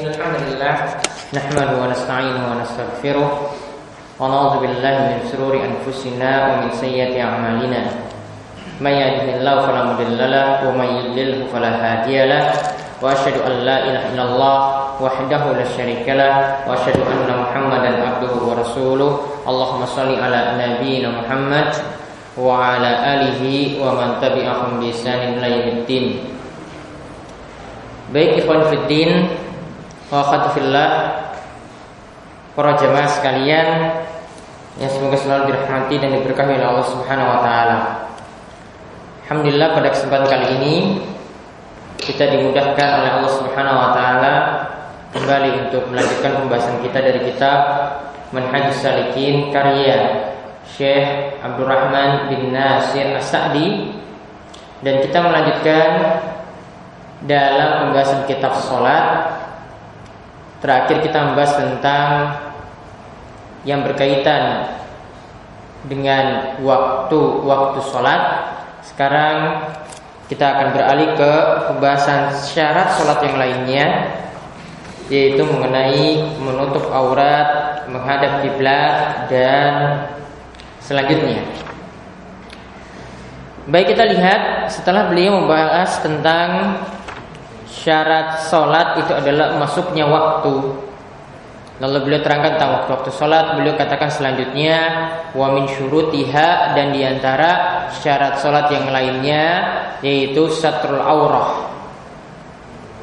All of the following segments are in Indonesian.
إن الحمد لله نحمده ونستعينه ونستغفره ونعوذ بالله من شرور أنفسنا ومن سيئات أعمالنا. من يهده الله فلا مضل له ومن يضلل فلا هادي له. وأشهد أن لا إله إلا الله وحده لا شريك له. وأشهد أن محمدا عبده ورسوله. اللهم صل على نبينا محمد وعلى آله ومن تبعهم بإحسان إلى يوم الدين. Baik ikhwan fiddin wa fillah. Para jemaah sekalian yang semoga selalu dirahmati dan diberkahi oleh Allah Subhanahu wa taala. Alhamdulillah pada kesempatan kali ini kita dimudahkan oleh Allah Subhanahu wa taala kembali untuk melanjutkan pembahasan kita dari kitab Manhajus Salikin karya Syekh Abdurrahman bin Nasir As-Sa'di. Dan kita melanjutkan dalam pembahasan kitab sholat Terakhir kita membahas tentang Yang berkaitan Dengan waktu-waktu sholat. Sekarang kita akan beralih ke pembahasan syarat sholat yang lainnya Yaitu mengenai menutup aurat Menghadap kiblat dan selanjutnya. Baik kita lihat setelah beliau membahas tentang syarat sholat itu adalah masuknya waktu. Lalu beliau terangkan tentang waktu-waktu sholat Beliau katakan selanjutnya Wa min syurutiha Dan di antara syarat sholat yang lainnya Yaitu satrul aurah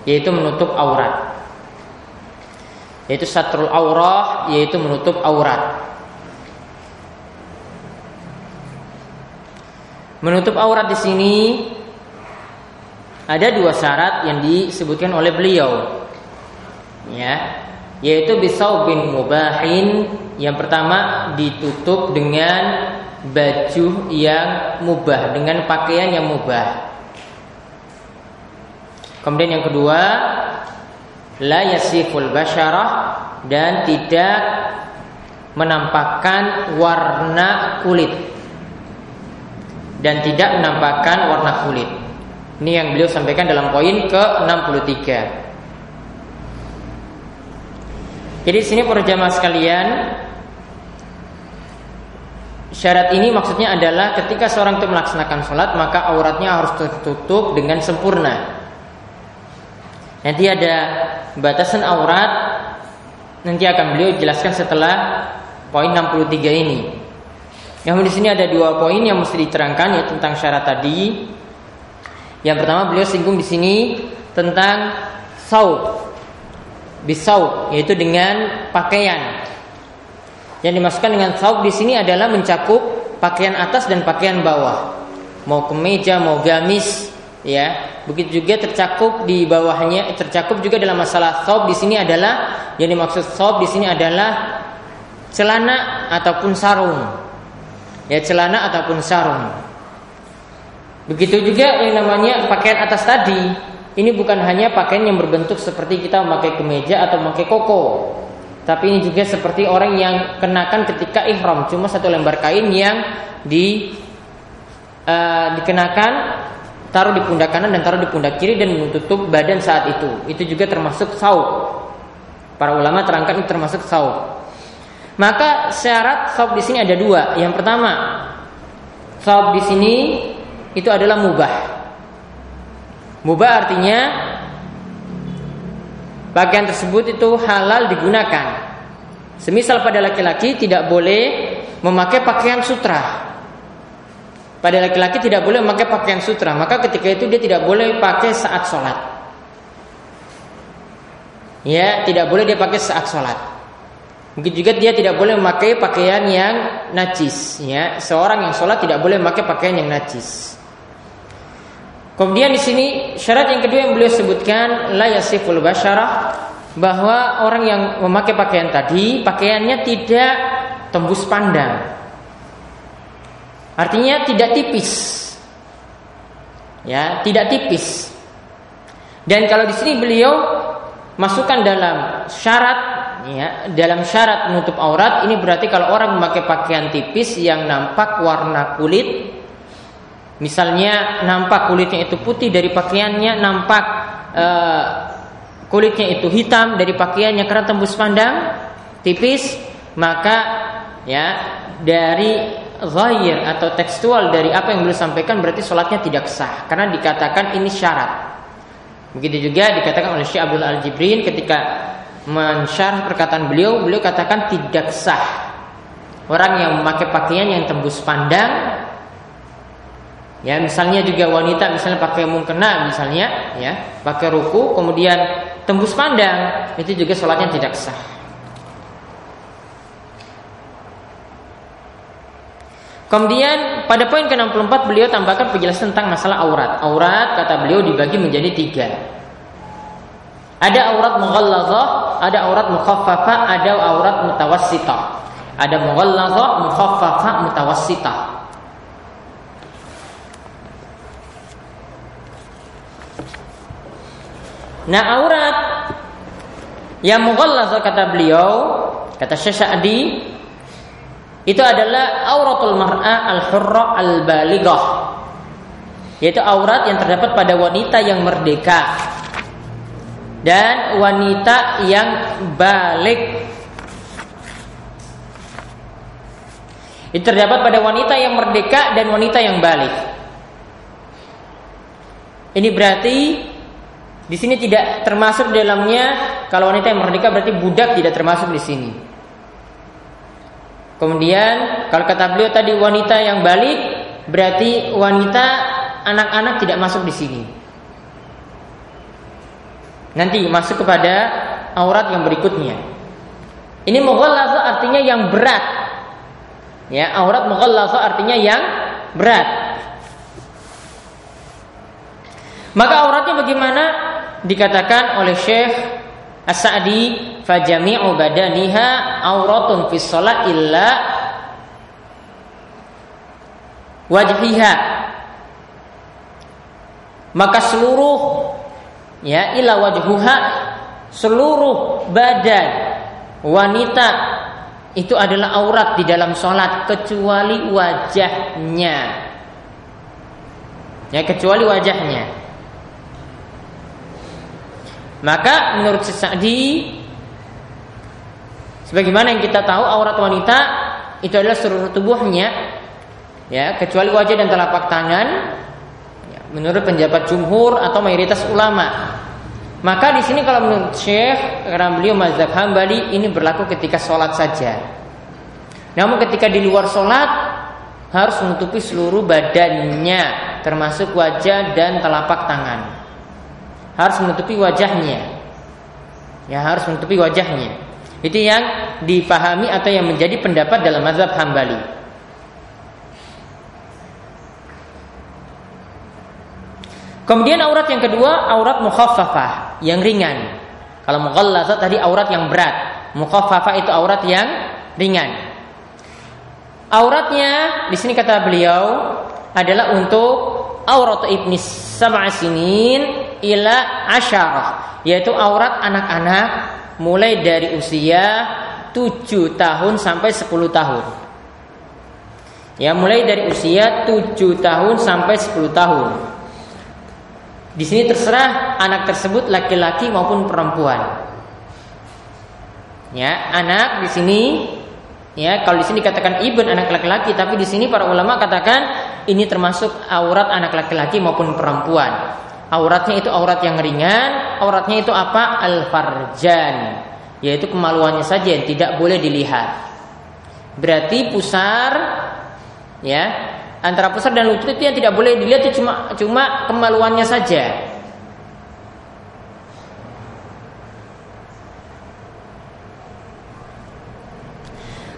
Yaitu menutup aurat. Yaitu satrul aurah Yaitu menutup aurat. Menutup aurat di sini ada dua syarat yang disebutkan oleh beliau. Ya, yaitu bisaubin mubahin. Yang pertama ditutup dengan baju yang mubah, dengan pakaian yang mubah. Kemudian yang kedua, la yasiful basyarah dan tidak menampakkan warna kulit dan tidak menampakkan warna kulit. Ini yang beliau sampaikan dalam poin ke-63. Jadi sini para jamaah sekalian, syarat ini maksudnya adalah ketika seorang itu melaksanakan sholat maka auratnya harus tertutup dengan sempurna. Nanti ada batasan aurat nanti akan beliau jelaskan setelah poin 63 ini. Namun di sini ada dua poin yang mesti diterangkan ya tentang syarat tadi. Yang pertama beliau singgung di sini tentang saub. Bisaub yaitu dengan pakaian. Yang dimasukkan dengan saub di sini adalah mencakup pakaian atas dan pakaian bawah. Mau kemeja, mau gamis, ya. Begitu juga tercakup di bawahnya, tercakup juga dalam masalah saub di sini adalah yang dimaksud saub di sini adalah celana ataupun sarung. Ya, celana ataupun sarung. Begitu juga yang namanya pakaian atas tadi. Ini bukan hanya pakaian yang berbentuk seperti kita memakai kemeja atau memakai koko. Tapi ini juga seperti orang yang kenakan ketika ihram, cuma satu lembar kain yang di uh, dikenakan taruh di pundak kanan dan taruh di pundak kiri dan menutup badan saat itu. Itu juga termasuk saub. Para ulama terangkan itu termasuk saub. Maka syarat saub di sini ada dua. Yang pertama, saub di sini itu adalah mubah. Mubah artinya bagian tersebut itu halal digunakan. Semisal pada laki-laki tidak boleh memakai pakaian sutra. Pada laki-laki tidak boleh memakai pakaian sutra, maka ketika itu dia tidak boleh pakai saat sholat. Ya, tidak boleh dia pakai saat sholat. Mungkin juga dia tidak boleh memakai pakaian yang najis. Ya, seorang yang sholat tidak boleh memakai pakaian yang najis. Kemudian di sini syarat yang kedua yang beliau sebutkan la yasiful basyarah bahwa orang yang memakai pakaian tadi pakaiannya tidak tembus pandang. Artinya tidak tipis. Ya, tidak tipis. Dan kalau di sini beliau masukkan dalam syarat ya, dalam syarat menutup aurat ini berarti kalau orang memakai pakaian tipis yang nampak warna kulit Misalnya nampak kulitnya itu putih dari pakaiannya, nampak e, kulitnya itu hitam dari pakaiannya karena tembus pandang tipis, maka ya dari zahir atau tekstual dari apa yang beliau sampaikan berarti sholatnya tidak sah karena dikatakan ini syarat. Begitu juga dikatakan oleh Syekh Abdul Al Jibrin ketika mensyarah perkataan beliau, beliau katakan tidak sah orang yang memakai pakaian yang tembus pandang Ya, misalnya juga wanita misalnya pakai mukena misalnya, ya, pakai ruku kemudian tembus pandang, itu juga sholatnya tidak sah. Kemudian pada poin ke-64 beliau tambahkan penjelasan tentang masalah aurat. Aurat kata beliau dibagi menjadi tiga. Ada aurat mughallazah, ada aurat mukhaffafah, ada aurat mutawassitah. Ada mughallazah, mukhaffafah, mutawassitah. Nah aurat yang mughallazah kata beliau, kata Syekh itu adalah auratul mar'a al-hurra al-balighah. Yaitu aurat yang terdapat pada wanita yang merdeka dan wanita yang balik. Itu terdapat pada wanita yang merdeka dan wanita yang balik. Ini berarti di sini tidak termasuk dalamnya kalau wanita yang merdeka berarti budak tidak termasuk di sini. Kemudian kalau kata beliau tadi wanita yang balik berarti wanita anak-anak tidak masuk di sini. Nanti masuk kepada aurat yang berikutnya. Ini mughallazah artinya yang berat. Ya, aurat mughallazah artinya yang berat. Maka auratnya bagaimana? dikatakan oleh Syekh As-Sa'di fajami'u badaniha auratun fi shalah illa wajhiha. Maka seluruh ya ila wajhuha seluruh badan wanita itu adalah aurat di dalam sholat kecuali wajahnya. Ya kecuali wajahnya maka menurut Sa'di sebagaimana yang kita tahu aurat wanita itu adalah seluruh tubuhnya ya kecuali wajah dan telapak tangan ya, menurut penjabat jumhur atau mayoritas ulama. Maka di sini kalau menurut Syekh karena beliau mazhab Hambali ini berlaku ketika sholat saja. Namun ketika di luar sholat harus menutupi seluruh badannya termasuk wajah dan telapak tangan harus menutupi wajahnya. Ya, harus menutupi wajahnya. Itu yang dipahami atau yang menjadi pendapat dalam mazhab Hambali. Kemudian aurat yang kedua, aurat mukhaffafah, yang ringan. Kalau mughallazah tadi aurat yang berat. Mukhaffafah itu aurat yang ringan. Auratnya di sini kata beliau adalah untuk aurat ibnis sab'a sinin ila asyarah yaitu aurat anak-anak mulai dari usia 7 tahun sampai 10 tahun. Ya, mulai dari usia 7 tahun sampai 10 tahun. Di sini terserah anak tersebut laki-laki maupun perempuan. Ya, anak di sini ya kalau di sini dikatakan ibn anak laki-laki, tapi di sini para ulama katakan ini termasuk aurat anak laki-laki maupun perempuan. Auratnya itu aurat yang ringan, auratnya itu apa? Al-farjan, yaitu kemaluannya saja yang tidak boleh dilihat. Berarti pusar ya, antara pusar dan lutut itu yang tidak boleh dilihat itu cuma cuma kemaluannya saja.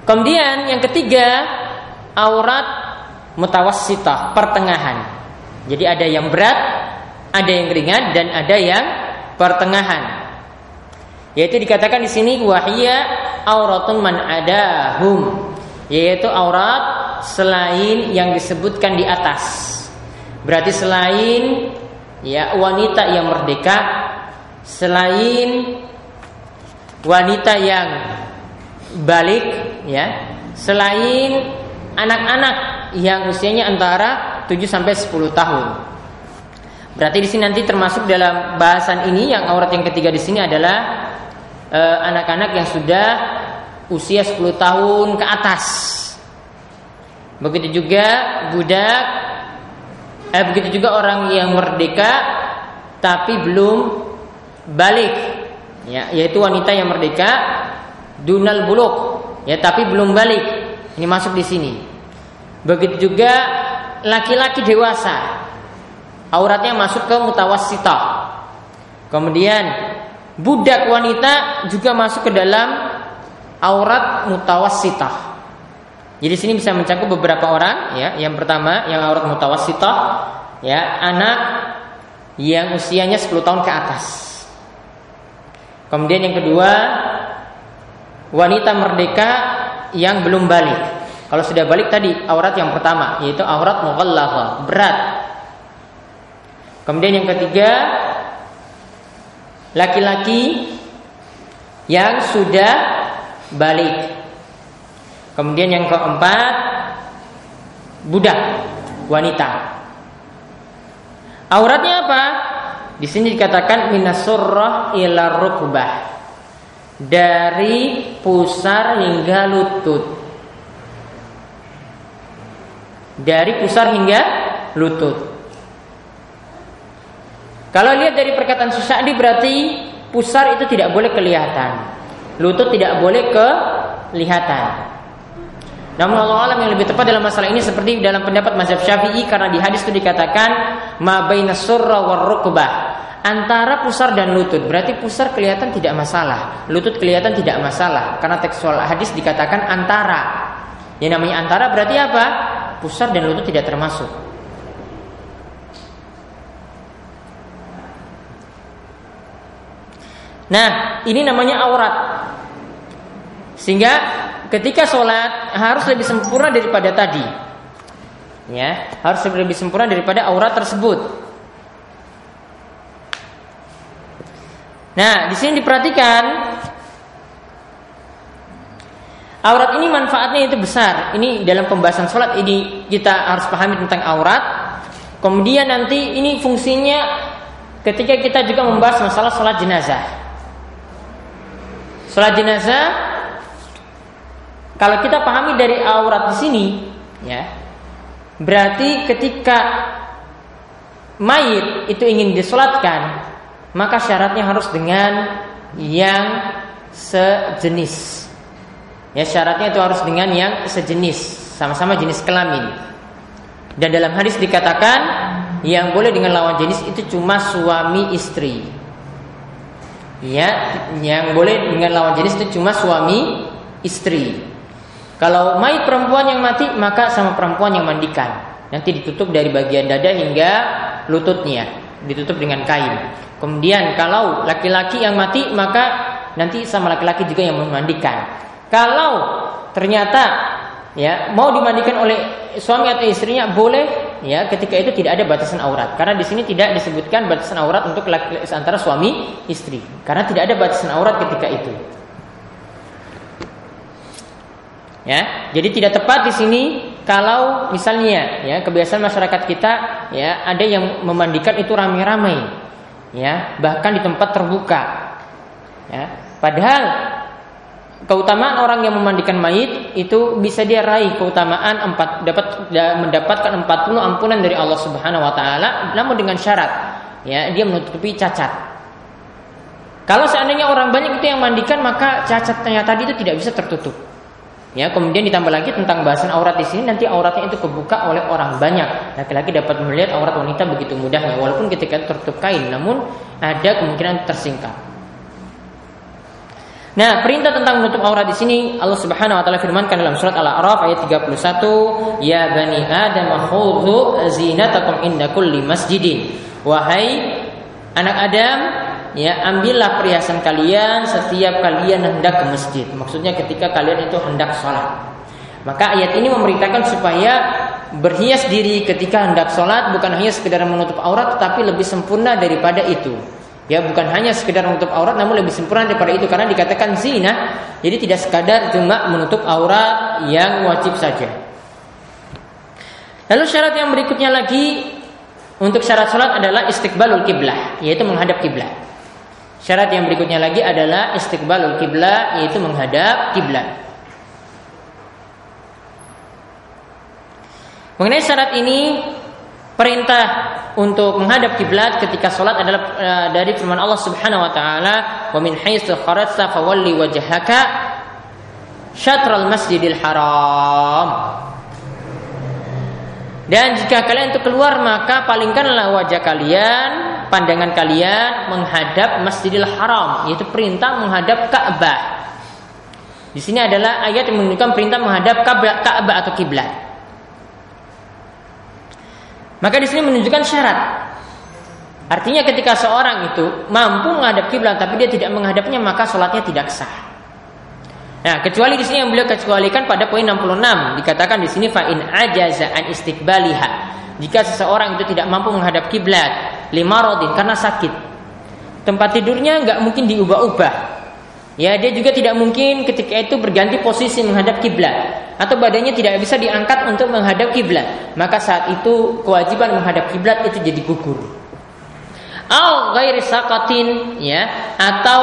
Kemudian yang ketiga aurat mutawassitah, pertengahan. Jadi ada yang berat, ada yang ringan dan ada yang pertengahan. Yaitu dikatakan di sini wahia auratun man adahum, yaitu aurat selain yang disebutkan di atas. Berarti selain ya wanita yang merdeka, selain wanita yang balik ya, selain anak-anak yang usianya antara 7 sampai 10 tahun. Berarti di sini nanti termasuk dalam bahasan ini yang aurat yang ketiga di sini adalah eh, anak-anak yang sudah usia 10 tahun ke atas. Begitu juga budak eh begitu juga orang yang merdeka tapi belum balik. Ya yaitu wanita yang merdeka dunal buluk. Ya tapi belum balik. Ini masuk di sini. Begitu juga laki-laki dewasa auratnya masuk ke mutawassitah kemudian budak wanita juga masuk ke dalam aurat mutawassitah jadi sini bisa mencakup beberapa orang ya. Yang pertama yang aurat mutawassitah ya, anak yang usianya 10 tahun ke atas. Kemudian yang kedua wanita merdeka yang belum balik. Kalau sudah balik tadi aurat yang pertama yaitu aurat mughallazah, berat. Kemudian yang ketiga laki-laki yang sudah balik Kemudian yang keempat budak wanita. Auratnya apa? Di sini dikatakan minasurrah ila rukbah. Dari pusar hingga lutut. Dari pusar hingga lutut. Kalau lihat dari perkataan Susadi berarti pusar itu tidak boleh kelihatan. Lutut tidak boleh kelihatan. Namun Allah alam yang lebih tepat dalam masalah ini seperti dalam pendapat mazhab Syafi'i karena di hadis itu dikatakan ma baina surra war antara pusar dan lutut. Berarti pusar kelihatan tidak masalah, lutut kelihatan tidak masalah karena tekstual hadis dikatakan antara. Yang namanya antara berarti apa? Pusar dan lutut tidak termasuk. Nah, ini namanya aurat. Sehingga ketika sholat harus lebih sempurna daripada tadi. Ya, harus lebih sempurna daripada aurat tersebut. Nah, di sini diperhatikan aurat ini manfaatnya itu besar. Ini dalam pembahasan sholat ini kita harus pahami tentang aurat. Kemudian nanti ini fungsinya ketika kita juga membahas masalah sholat jenazah. Sholat jenazah kalau kita pahami dari aurat di sini, ya, berarti ketika mayit itu ingin disolatkan, maka syaratnya harus dengan yang sejenis. Ya, syaratnya itu harus dengan yang sejenis, sama-sama jenis kelamin. Dan dalam hadis dikatakan yang boleh dengan lawan jenis itu cuma suami istri. Ya, yang boleh dengan lawan jenis itu cuma suami istri. Kalau mayit perempuan yang mati maka sama perempuan yang mandikan. Nanti ditutup dari bagian dada hingga lututnya, ditutup dengan kain. Kemudian kalau laki-laki yang mati maka nanti sama laki-laki juga yang memandikan. Kalau ternyata ya mau dimandikan oleh suami atau istrinya boleh ya ketika itu tidak ada batasan aurat. Karena di sini tidak disebutkan batasan aurat untuk antara suami istri. Karena tidak ada batasan aurat ketika itu. Ya, jadi tidak tepat di sini kalau misalnya ya kebiasaan masyarakat kita ya ada yang memandikan itu ramai-ramai, ya bahkan di tempat terbuka. Ya, padahal keutamaan orang yang memandikan mayit itu bisa dia raih keutamaan empat dapat mendapatkan 40 ampunan dari Allah Subhanahu wa taala namun dengan syarat ya dia menutupi cacat. Kalau seandainya orang banyak itu yang mandikan maka cacatnya tadi itu tidak bisa tertutup. Ya, kemudian ditambah lagi tentang bahasan aurat di sini nanti auratnya itu kebuka oleh orang banyak. Laki-laki dapat melihat aurat wanita begitu mudahnya walaupun ketika tertutup kain namun ada kemungkinan tersingkap. Nah, perintah tentang menutup aurat di sini Allah Subhanahu wa taala firmankan dalam surat Al-A'raf ayat 31, "Ya bani Adam khudhu zinatakum inda kulli masjidin." Wahai anak Adam, ya ambillah perhiasan kalian setiap kalian hendak ke masjid. Maksudnya ketika kalian itu hendak sholat. Maka ayat ini memerintahkan supaya berhias diri ketika hendak sholat bukan hanya sekedar menutup aurat tetapi lebih sempurna daripada itu. Ya bukan hanya sekedar menutup aurat namun lebih sempurna daripada itu karena dikatakan zina. Jadi tidak sekadar cuma menutup aurat yang wajib saja. Lalu syarat yang berikutnya lagi untuk syarat sholat adalah istiqbalul kiblah, yaitu menghadap kiblat. Syarat yang berikutnya lagi adalah istiqbalul kiblah, yaitu menghadap kiblat. Mengenai syarat ini, perintah untuk menghadap kiblat ketika sholat adalah uh, dari firman Allah Subhanahu wa taala, "Wa min haitsu kharajta fawalli wajhaka syatral masjidil haram." Dan jika kalian itu keluar maka palingkanlah wajah kalian, pandangan kalian menghadap Masjidil Haram, yaitu perintah menghadap Ka'bah. Di sini adalah ayat yang menunjukkan perintah menghadap Ka'bah atau kiblat. Maka di sini menunjukkan syarat. Artinya ketika seorang itu mampu menghadap kiblat tapi dia tidak menghadapnya maka sholatnya tidak sah. Nah, kecuali di sini yang beliau kecualikan pada poin 66 dikatakan di sini fa in ajaza an istiqbaliha. Jika seseorang itu tidak mampu menghadap kiblat lima rodin karena sakit, tempat tidurnya nggak mungkin diubah-ubah. Ya, dia juga tidak mungkin ketika itu berganti posisi menghadap kiblat atau badannya tidak bisa diangkat untuk menghadap kiblat. Maka saat itu kewajiban menghadap kiblat itu jadi gugur. Au ghairi saqatin ya atau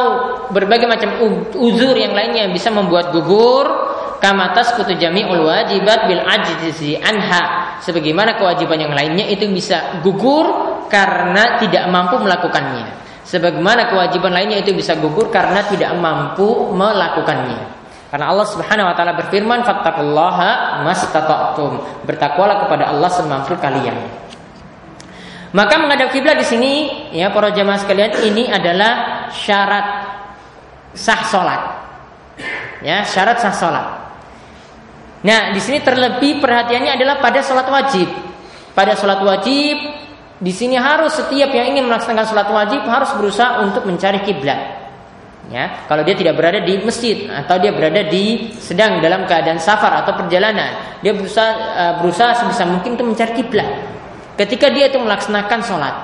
berbagai macam uzur yang lainnya yang bisa membuat gugur. Kama tasqutu jami'ul wajibat bil ajzi anha. Sebagaimana kewajiban yang lainnya itu bisa gugur karena tidak mampu melakukannya. Sebagaimana kewajiban lainnya itu bisa gugur karena tidak mampu melakukannya karena Allah Subhanahu wa taala berfirman fattaqullaha mastata'tum bertakwalah kepada Allah semampu kalian maka menghadap kiblat di sini ya para jamaah sekalian ini adalah syarat sah solat. Ya, syarat sah solat. Nah, di sini terlebih perhatiannya adalah pada solat wajib. Pada solat wajib di sini harus setiap yang ingin melaksanakan solat wajib harus berusaha untuk mencari kiblat. Ya, kalau dia tidak berada di masjid atau dia berada di sedang dalam keadaan safar atau perjalanan, dia berusaha uh, berusaha sebisa mungkin untuk mencari kiblat. Ketika dia itu melaksanakan sholat.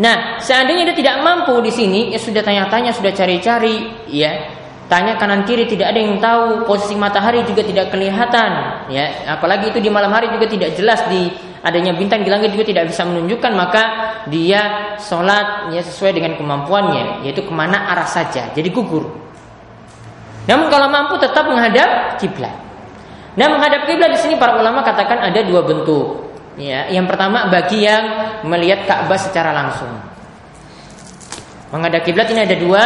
Nah, seandainya dia tidak mampu di sini, ya sudah tanya-tanya, sudah cari-cari, ya, tanya kanan kiri tidak ada yang tahu, posisi matahari juga tidak kelihatan, ya, apalagi itu di malam hari juga tidak jelas di adanya bintang di langit juga tidak bisa menunjukkan, maka dia sholat ya sesuai dengan kemampuannya, yaitu ke mana arah saja, jadi gugur. Namun kalau mampu tetap menghadap kiblat. Nah menghadap kiblat di sini para ulama katakan ada dua bentuk. Ya, yang pertama bagi yang melihat Ka'bah secara langsung. Menghadap kiblat ini ada dua.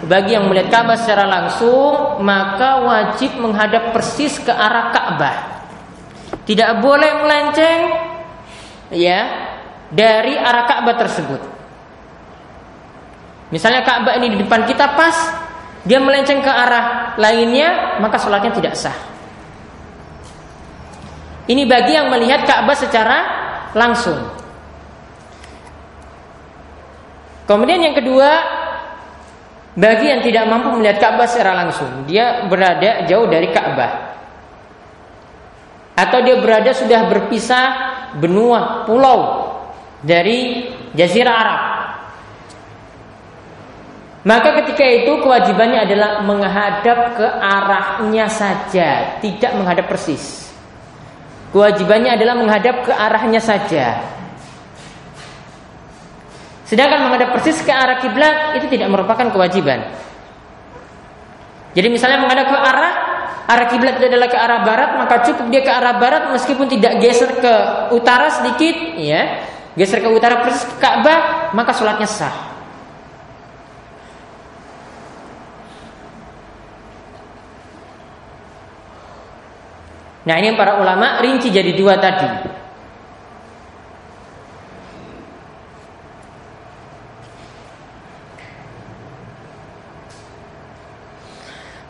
Bagi yang melihat Ka'bah secara langsung, maka wajib menghadap persis ke arah Ka'bah. Tidak boleh melenceng ya dari arah Ka'bah tersebut. Misalnya Ka'bah ini di depan kita pas, dia melenceng ke arah lainnya, maka sholatnya tidak sah. Ini bagi yang melihat Ka'bah secara langsung. Kemudian yang kedua, bagi yang tidak mampu melihat Ka'bah secara langsung, dia berada jauh dari Ka'bah. Atau dia berada sudah berpisah benua pulau dari jazirah Arab. Maka ketika itu kewajibannya adalah menghadap ke arahnya saja, tidak menghadap persis. Kewajibannya adalah menghadap ke arahnya saja. Sedangkan menghadap persis ke arah kiblat itu tidak merupakan kewajiban. Jadi misalnya menghadap ke arah arah kiblat itu adalah ke arah barat, maka cukup dia ke arah barat meskipun tidak geser ke utara sedikit, ya. Geser ke utara persis ke Ka'bah, maka sholatnya sah. Nah ini para ulama rinci jadi dua tadi.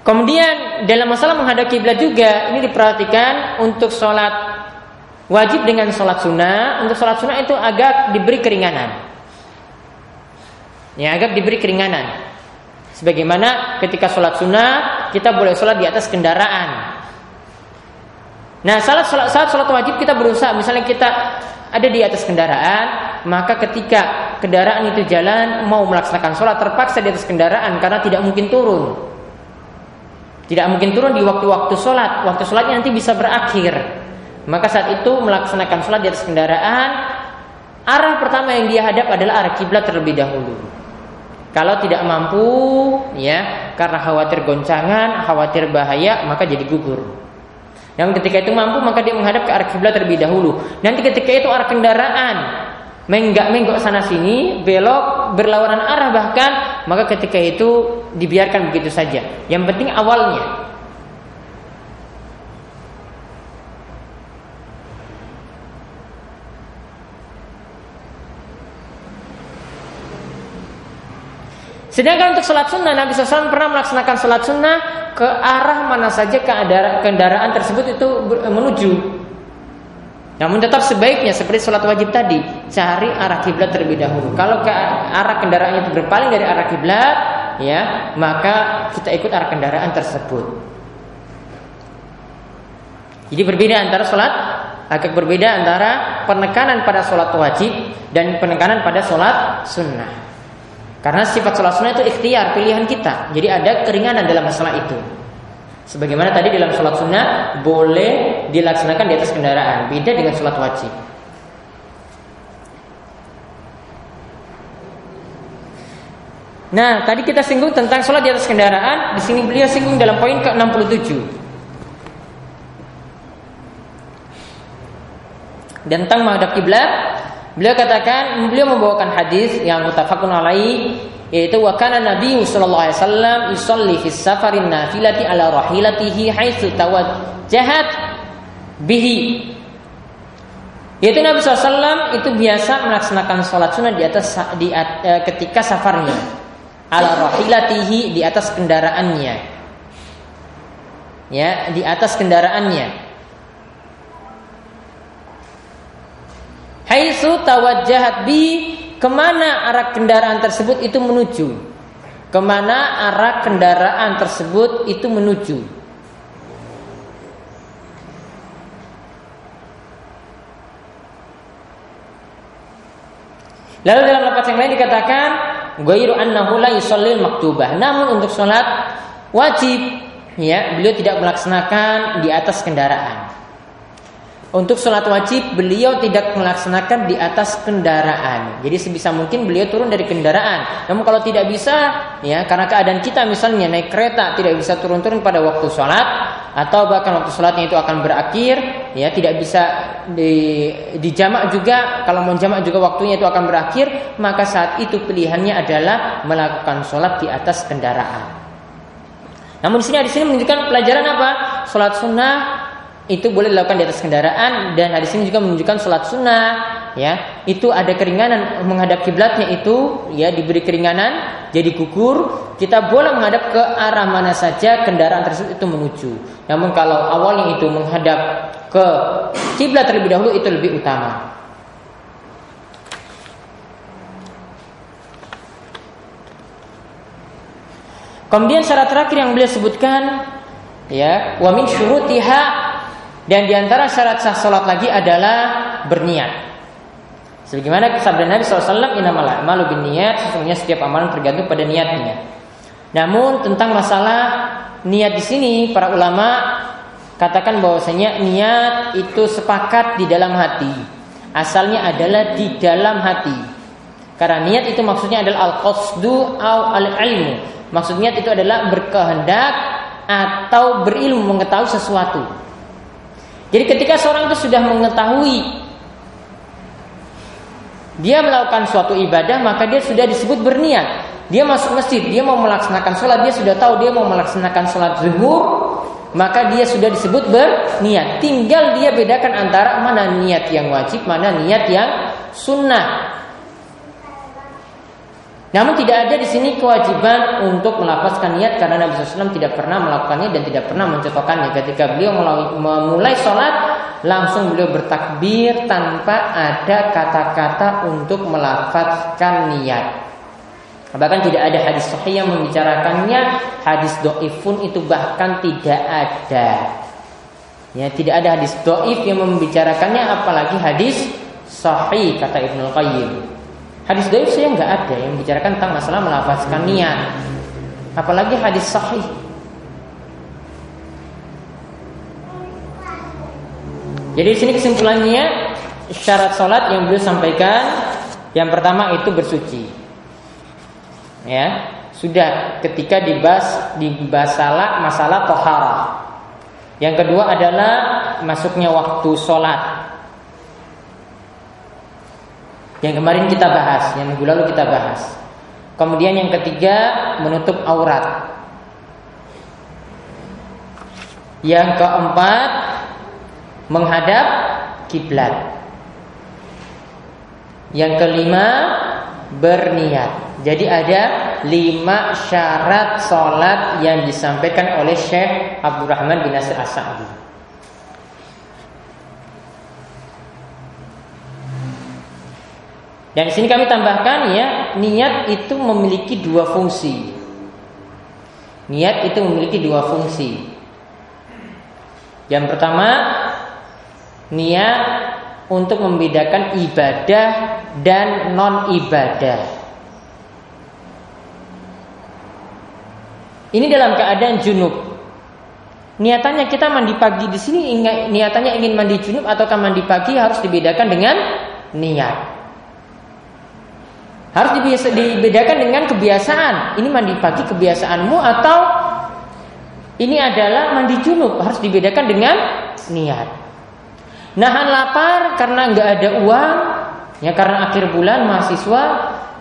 Kemudian dalam masalah menghadap kiblat juga ini diperhatikan untuk sholat wajib dengan sholat sunnah. Untuk sholat sunnah itu agak diberi keringanan. Ya agak diberi keringanan. Sebagaimana ketika sholat sunnah kita boleh sholat di atas kendaraan. Nah, salat salat saat salat wajib kita berusaha misalnya kita ada di atas kendaraan, maka ketika kendaraan itu jalan mau melaksanakan sholat terpaksa di atas kendaraan karena tidak mungkin turun. Tidak mungkin turun di waktu-waktu sholat. Waktu sholatnya nanti bisa berakhir. maka saat itu melaksanakan sholat di atas kendaraan arah pertama yang dia hadap adalah arah kiblat terlebih dahulu. Kalau tidak mampu, ya karena khawatir goncangan, khawatir bahaya, maka jadi gugur. Yang ketika itu mampu, maka dia menghadap ke arah kiblat terlebih dahulu. Nanti ketika itu arah kendaraan menggak-menggok sana sini, belok, berlawanan arah bahkan, maka ketika itu dibiarkan begitu saja. Yang penting awalnya Sedangkan untuk sholat sunnah Nabi SAW pernah melaksanakan sholat sunnah ke arah mana saja kendaraan tersebut itu menuju. Namun tetap sebaiknya seperti sholat wajib tadi cari arah kiblat terlebih dahulu. Kalau ke arah kendaraan itu berpaling dari arah kiblat, ya maka kita ikut arah kendaraan tersebut. Jadi berbeda antara sholat agak berbeda antara penekanan pada sholat wajib dan penekanan pada sholat sunnah. Karena sifat sholat sunnah itu ikhtiar, pilihan kita. Jadi ada keringanan dalam masalah itu. Sebagaimana tadi dalam sholat sunnah boleh dilaksanakan di atas kendaraan, beda dengan sholat wajib. Nah, tadi kita singgung tentang sholat di atas kendaraan. Di sini beliau singgung dalam poin ke-67. Dan tentang menghadap kiblat Beliau katakan, beliau membawakan hadis yang mutafakun alaihi yaitu wa kana Nabi sallallahu alaihi wasallam yusalli fi safarin nafilati ala rahilatihi haitsu tawajjahat bihi. Yaitu Nabi SAW itu biasa melaksanakan sholat sunnah di atas di, uh, ketika safarnya ala rahilatihi di atas kendaraannya. Ya, di atas kendaraannya. Haitsu tawajjahat bi ke mana arah kendaraan tersebut itu menuju? Ke mana arah kendaraan tersebut itu menuju? Lalu dalam lapas yang lain dikatakan ghairu annahu la yusallil maktubah. Namun untuk sholat wajib ya, beliau tidak melaksanakan di atas kendaraan. Untuk sholat wajib beliau tidak melaksanakan di atas kendaraan. Jadi sebisa mungkin beliau turun dari kendaraan. Namun kalau tidak bisa, ya karena keadaan kita misalnya naik kereta tidak bisa turun-turun pada waktu sholat atau bahkan waktu sholatnya itu akan berakhir, ya tidak bisa di, dijamak juga. Kalau mau jamak juga waktunya itu akan berakhir, maka saat itu pilihannya adalah melakukan sholat di atas kendaraan. Namun di sini di sini menunjukkan pelajaran apa? Sholat sunnah itu boleh dilakukan di atas kendaraan dan hadis ini juga menunjukkan sholat sunnah ya. Itu ada keringanan menghadap kiblatnya itu ya diberi keringanan jadi gugur. Kita boleh menghadap ke arah mana saja kendaraan tersebut itu menuju. Namun kalau awalnya itu menghadap ke kiblat terlebih dahulu itu lebih utama. Kemudian syarat terakhir yang beliau sebutkan ya wa min syurutiha dan di antara syarat sah sholat lagi adalah berniat. Sebagaimana sabda Nabi SAW, Innamal malu bin niat, sesungguhnya setiap amalan tergantung pada niatnya. Namun tentang masalah niat di sini, para ulama katakan bahwasanya niat itu sepakat di dalam hati. Asalnya adalah di dalam hati. Karena niat itu maksudnya adalah al-qasdu au al-ilmu. Maksudnya itu adalah berkehendak atau berilmu mengetahui sesuatu. Jadi ketika seorang itu sudah mengetahui dia melakukan suatu ibadah maka dia sudah disebut berniat. Dia masuk masjid, dia mau melaksanakan sholat, dia sudah tahu dia mau melaksanakan sholat zuhur, maka dia sudah disebut berniat. Tinggal dia bedakan antara mana niat yang wajib, mana niat yang sunnah. Namun tidak ada di sini kewajiban untuk melafazkan niat karena Nabi SAW tidak pernah melakukannya dan tidak pernah mencontohkannya. Ketika beliau memulai sholat, langsung beliau bertakbir tanpa ada kata-kata untuk melafazkan niat. Bahkan tidak ada hadis sahih yang membicarakannya, hadis doif pun itu bahkan tidak ada. Ya, tidak ada hadis doif yang membicarakannya, apalagi hadis sahih kata Ibnu Qayyim. Hadis doif saya nggak ada yang membicarakan tentang masalah melafazkan niat. Apalagi hadis sahih. Jadi di sini kesimpulannya syarat sholat yang beliau sampaikan yang pertama itu bersuci. Ya, sudah ketika dibahas dibahas salah masalah tohara. Yang kedua adalah masuknya waktu sholat. Yang kemarin kita bahas, yang minggu lalu kita bahas. Kemudian yang ketiga menutup aurat. Yang keempat menghadap kiblat. Yang kelima berniat. Jadi ada lima syarat sholat yang disampaikan oleh Syekh Abdurrahman bin Nasir As-Sa'di. Dan di sini kami tambahkan ya, niat itu memiliki dua fungsi. Niat itu memiliki dua fungsi. Yang pertama, niat untuk membedakan ibadah dan non ibadah. Ini dalam keadaan junub. Niatannya kita mandi pagi di sini niatannya ingin mandi junub ataukah mandi pagi harus dibedakan dengan niat. Harus dibedakan dengan kebiasaan. Ini mandi pagi kebiasaanmu atau ini adalah mandi junub harus dibedakan dengan niat. Nahan lapar karena nggak ada uang, ya karena akhir bulan mahasiswa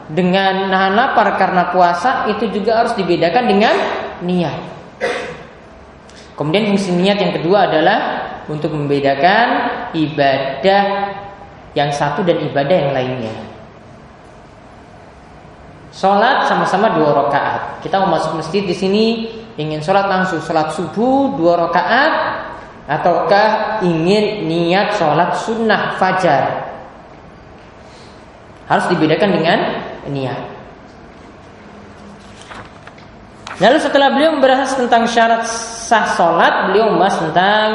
dengan nahan lapar karena puasa itu juga harus dibedakan dengan niat. Kemudian fungsi niat yang kedua adalah untuk membedakan ibadah yang satu dan ibadah yang lainnya. Sholat sama-sama dua rakaat. Kita mau masuk masjid di sini ingin sholat langsung sholat subuh dua rakaat ataukah ingin niat sholat sunnah fajar harus dibedakan dengan niat. Lalu setelah beliau membahas tentang syarat sah sholat, beliau membahas tentang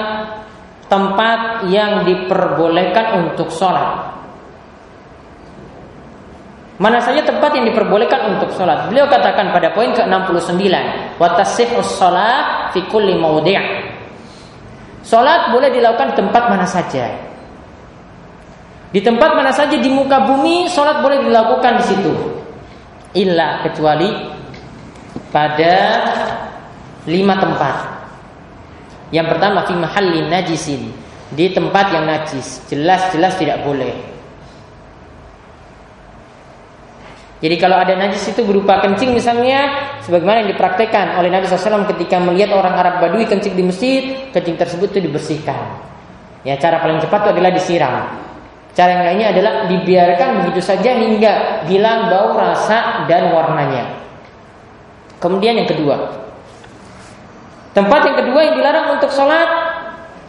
tempat yang diperbolehkan untuk sholat. Mana saja tempat yang diperbolehkan untuk sholat? Beliau katakan pada poin ke-69, "Watasihus sholat fi kulli mawdi'." Sholat boleh dilakukan di tempat mana saja. Di tempat mana saja di muka bumi, sholat boleh dilakukan di situ. Illa kecuali pada lima tempat. Yang pertama fi mahallin najisin, di tempat yang najis, jelas-jelas tidak boleh. Jadi kalau ada najis itu berupa kencing misalnya, sebagaimana yang dipraktekkan oleh Nabi SAW ketika melihat orang Arab Badui kencing di masjid, kencing tersebut itu dibersihkan. Ya cara paling cepat itu adalah disiram. Cara yang lainnya adalah dibiarkan begitu saja hingga hilang bau, rasa dan warnanya. Kemudian yang kedua, tempat yang kedua yang dilarang untuk sholat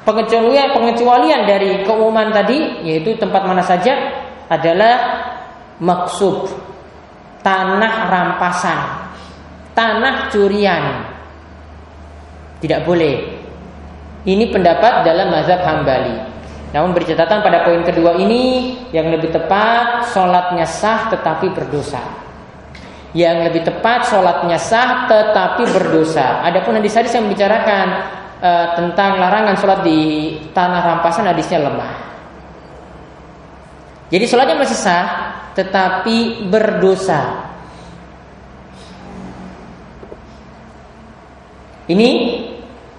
pengecualian pengecualian dari keumuman tadi yaitu tempat mana saja adalah maksud tanah rampasan, tanah curian. Tidak boleh. Ini pendapat dalam mazhab Hambali. Namun bercatatan pada poin kedua ini yang lebih tepat sholatnya sah tetapi berdosa. Yang lebih tepat sholatnya sah tetapi berdosa. Adapun hadis hadis yang membicarakan e, tentang larangan sholat di tanah rampasan hadisnya lemah. Jadi sholatnya masih sah, tetapi berdosa. Ini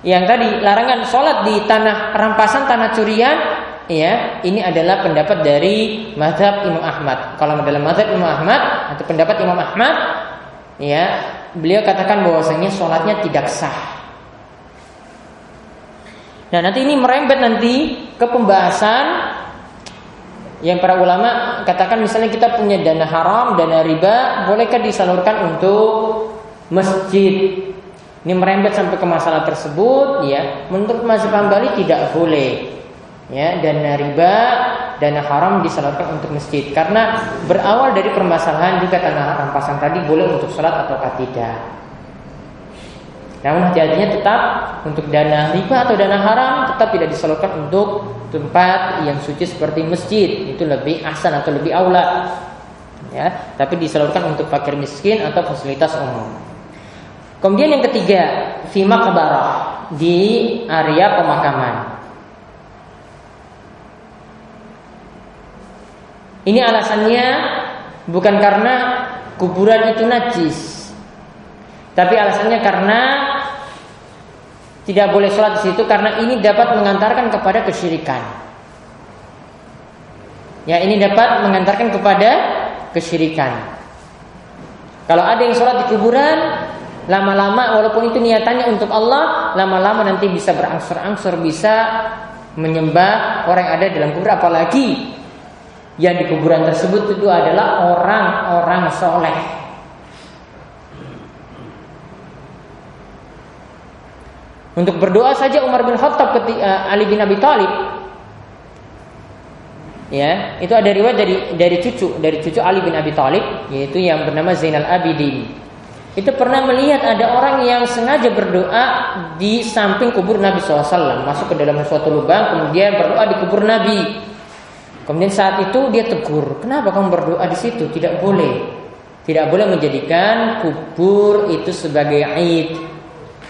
yang tadi larangan sholat di tanah rampasan, tanah curian, ya ini adalah pendapat dari Mazhab Imam Ahmad. Kalau dalam Mazhab Imam Ahmad atau pendapat Imam Ahmad, ya beliau katakan bahwasanya sholatnya tidak sah. Nah nanti ini merembet nanti ke pembahasan yang para ulama katakan misalnya kita punya dana haram, dana riba, bolehkah disalurkan untuk masjid? Ini merembet sampai ke masalah tersebut, ya. Menurut mazhab Hambali tidak boleh. Ya, dana riba, dana haram disalurkan untuk masjid karena berawal dari permasalahan juga tanah rampasan tadi boleh untuk sholat atau tidak. Namun hati-hatinya tetap untuk dana riba atau dana haram tetap tidak disalurkan untuk tempat yang suci seperti masjid. Itu lebih ahsan atau lebih aula. Ya, tapi disalurkan untuk fakir miskin atau fasilitas umum. Kemudian yang ketiga, fima kabarah di area pemakaman. Ini alasannya bukan karena kuburan itu najis. Tapi alasannya karena tidak boleh sholat di situ karena ini dapat mengantarkan kepada kesyirikan. Ya, ini dapat mengantarkan kepada kesyirikan. Kalau ada yang sholat di kuburan, lama-lama walaupun itu niatannya untuk Allah, lama-lama nanti bisa berangsur-angsur bisa menyembah orang yang ada dalam kubur apalagi yang di kuburan tersebut itu adalah orang-orang soleh. Untuk berdoa saja Umar bin Khattab ketika eh, Ali bin Abi Thalib. Ya itu ada riwayat dari dari cucu dari cucu Ali bin Abi Thalib yaitu yang bernama Zainal Abidin. Itu pernah melihat ada orang yang sengaja berdoa di samping kubur Nabi SAW masuk ke dalam suatu lubang kemudian berdoa di kubur Nabi. Kemudian saat itu dia tegur kenapa kamu berdoa di situ? Tidak boleh. Tidak boleh menjadikan kubur itu sebagai aid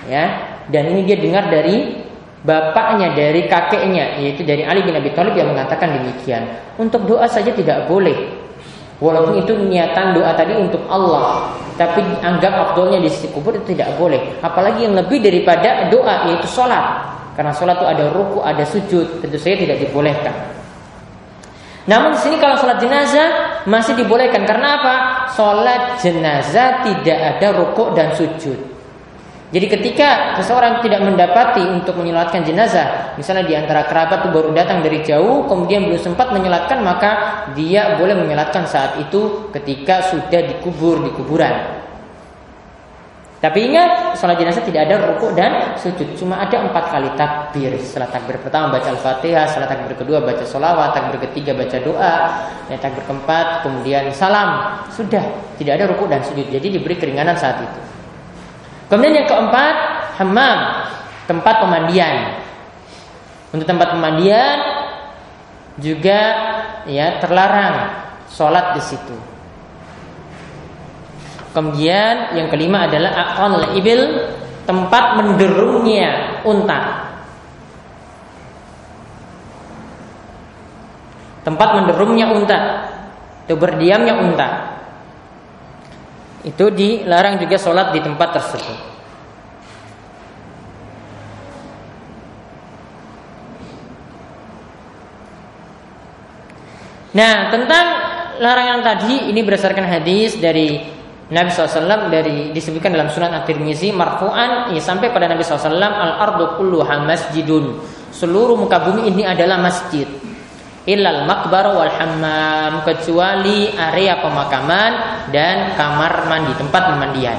ya dan ini dia dengar dari bapaknya dari kakeknya yaitu dari Ali bin Abi Thalib yang mengatakan demikian. Untuk doa saja tidak boleh. Walaupun itu niatan doa tadi untuk Allah, tapi anggap abdulnya di sisi kubur itu tidak boleh. Apalagi yang lebih daripada doa yaitu sholat. Karena sholat itu ada ruku, ada sujud, tentu saja tidak dibolehkan. Namun di sini kalau sholat jenazah masih dibolehkan karena apa? Sholat jenazah tidak ada ruku dan sujud. Jadi ketika seseorang tidak mendapati untuk menyolatkan jenazah, misalnya di antara kerabat itu baru datang dari jauh, kemudian belum sempat menyolatkan, maka dia boleh menyolatkan saat itu ketika sudah dikubur di kuburan. Tapi ingat, sholat jenazah tidak ada rukuk dan sujud. Cuma ada empat kali takbir. Setelah takbir pertama baca al-fatihah, setelah takbir kedua baca sholawat, takbir ketiga baca doa, dan takbir keempat kemudian salam. Sudah, tidak ada rukuk dan sujud. Jadi diberi keringanan saat itu. Kemudian yang keempat, hammam, tempat pemandian. Untuk tempat pemandian juga ya terlarang sholat di situ. Kemudian yang kelima adalah aqal ibil, tempat menderungnya unta. Tempat menderungnya unta atau berdiamnya unta. Itu dilarang juga sholat di tempat tersebut. Nah, tentang larangan tadi ini berdasarkan hadis dari Nabi SAW dari disebutkan dalam Sunan At-Tirmizi marfu'an ya, sampai pada Nabi SAW al ardu kulluha masjidun seluruh muka bumi ini adalah masjid ilal makbar wal hammam kecuali area pemakaman dan kamar mandi tempat pemandian.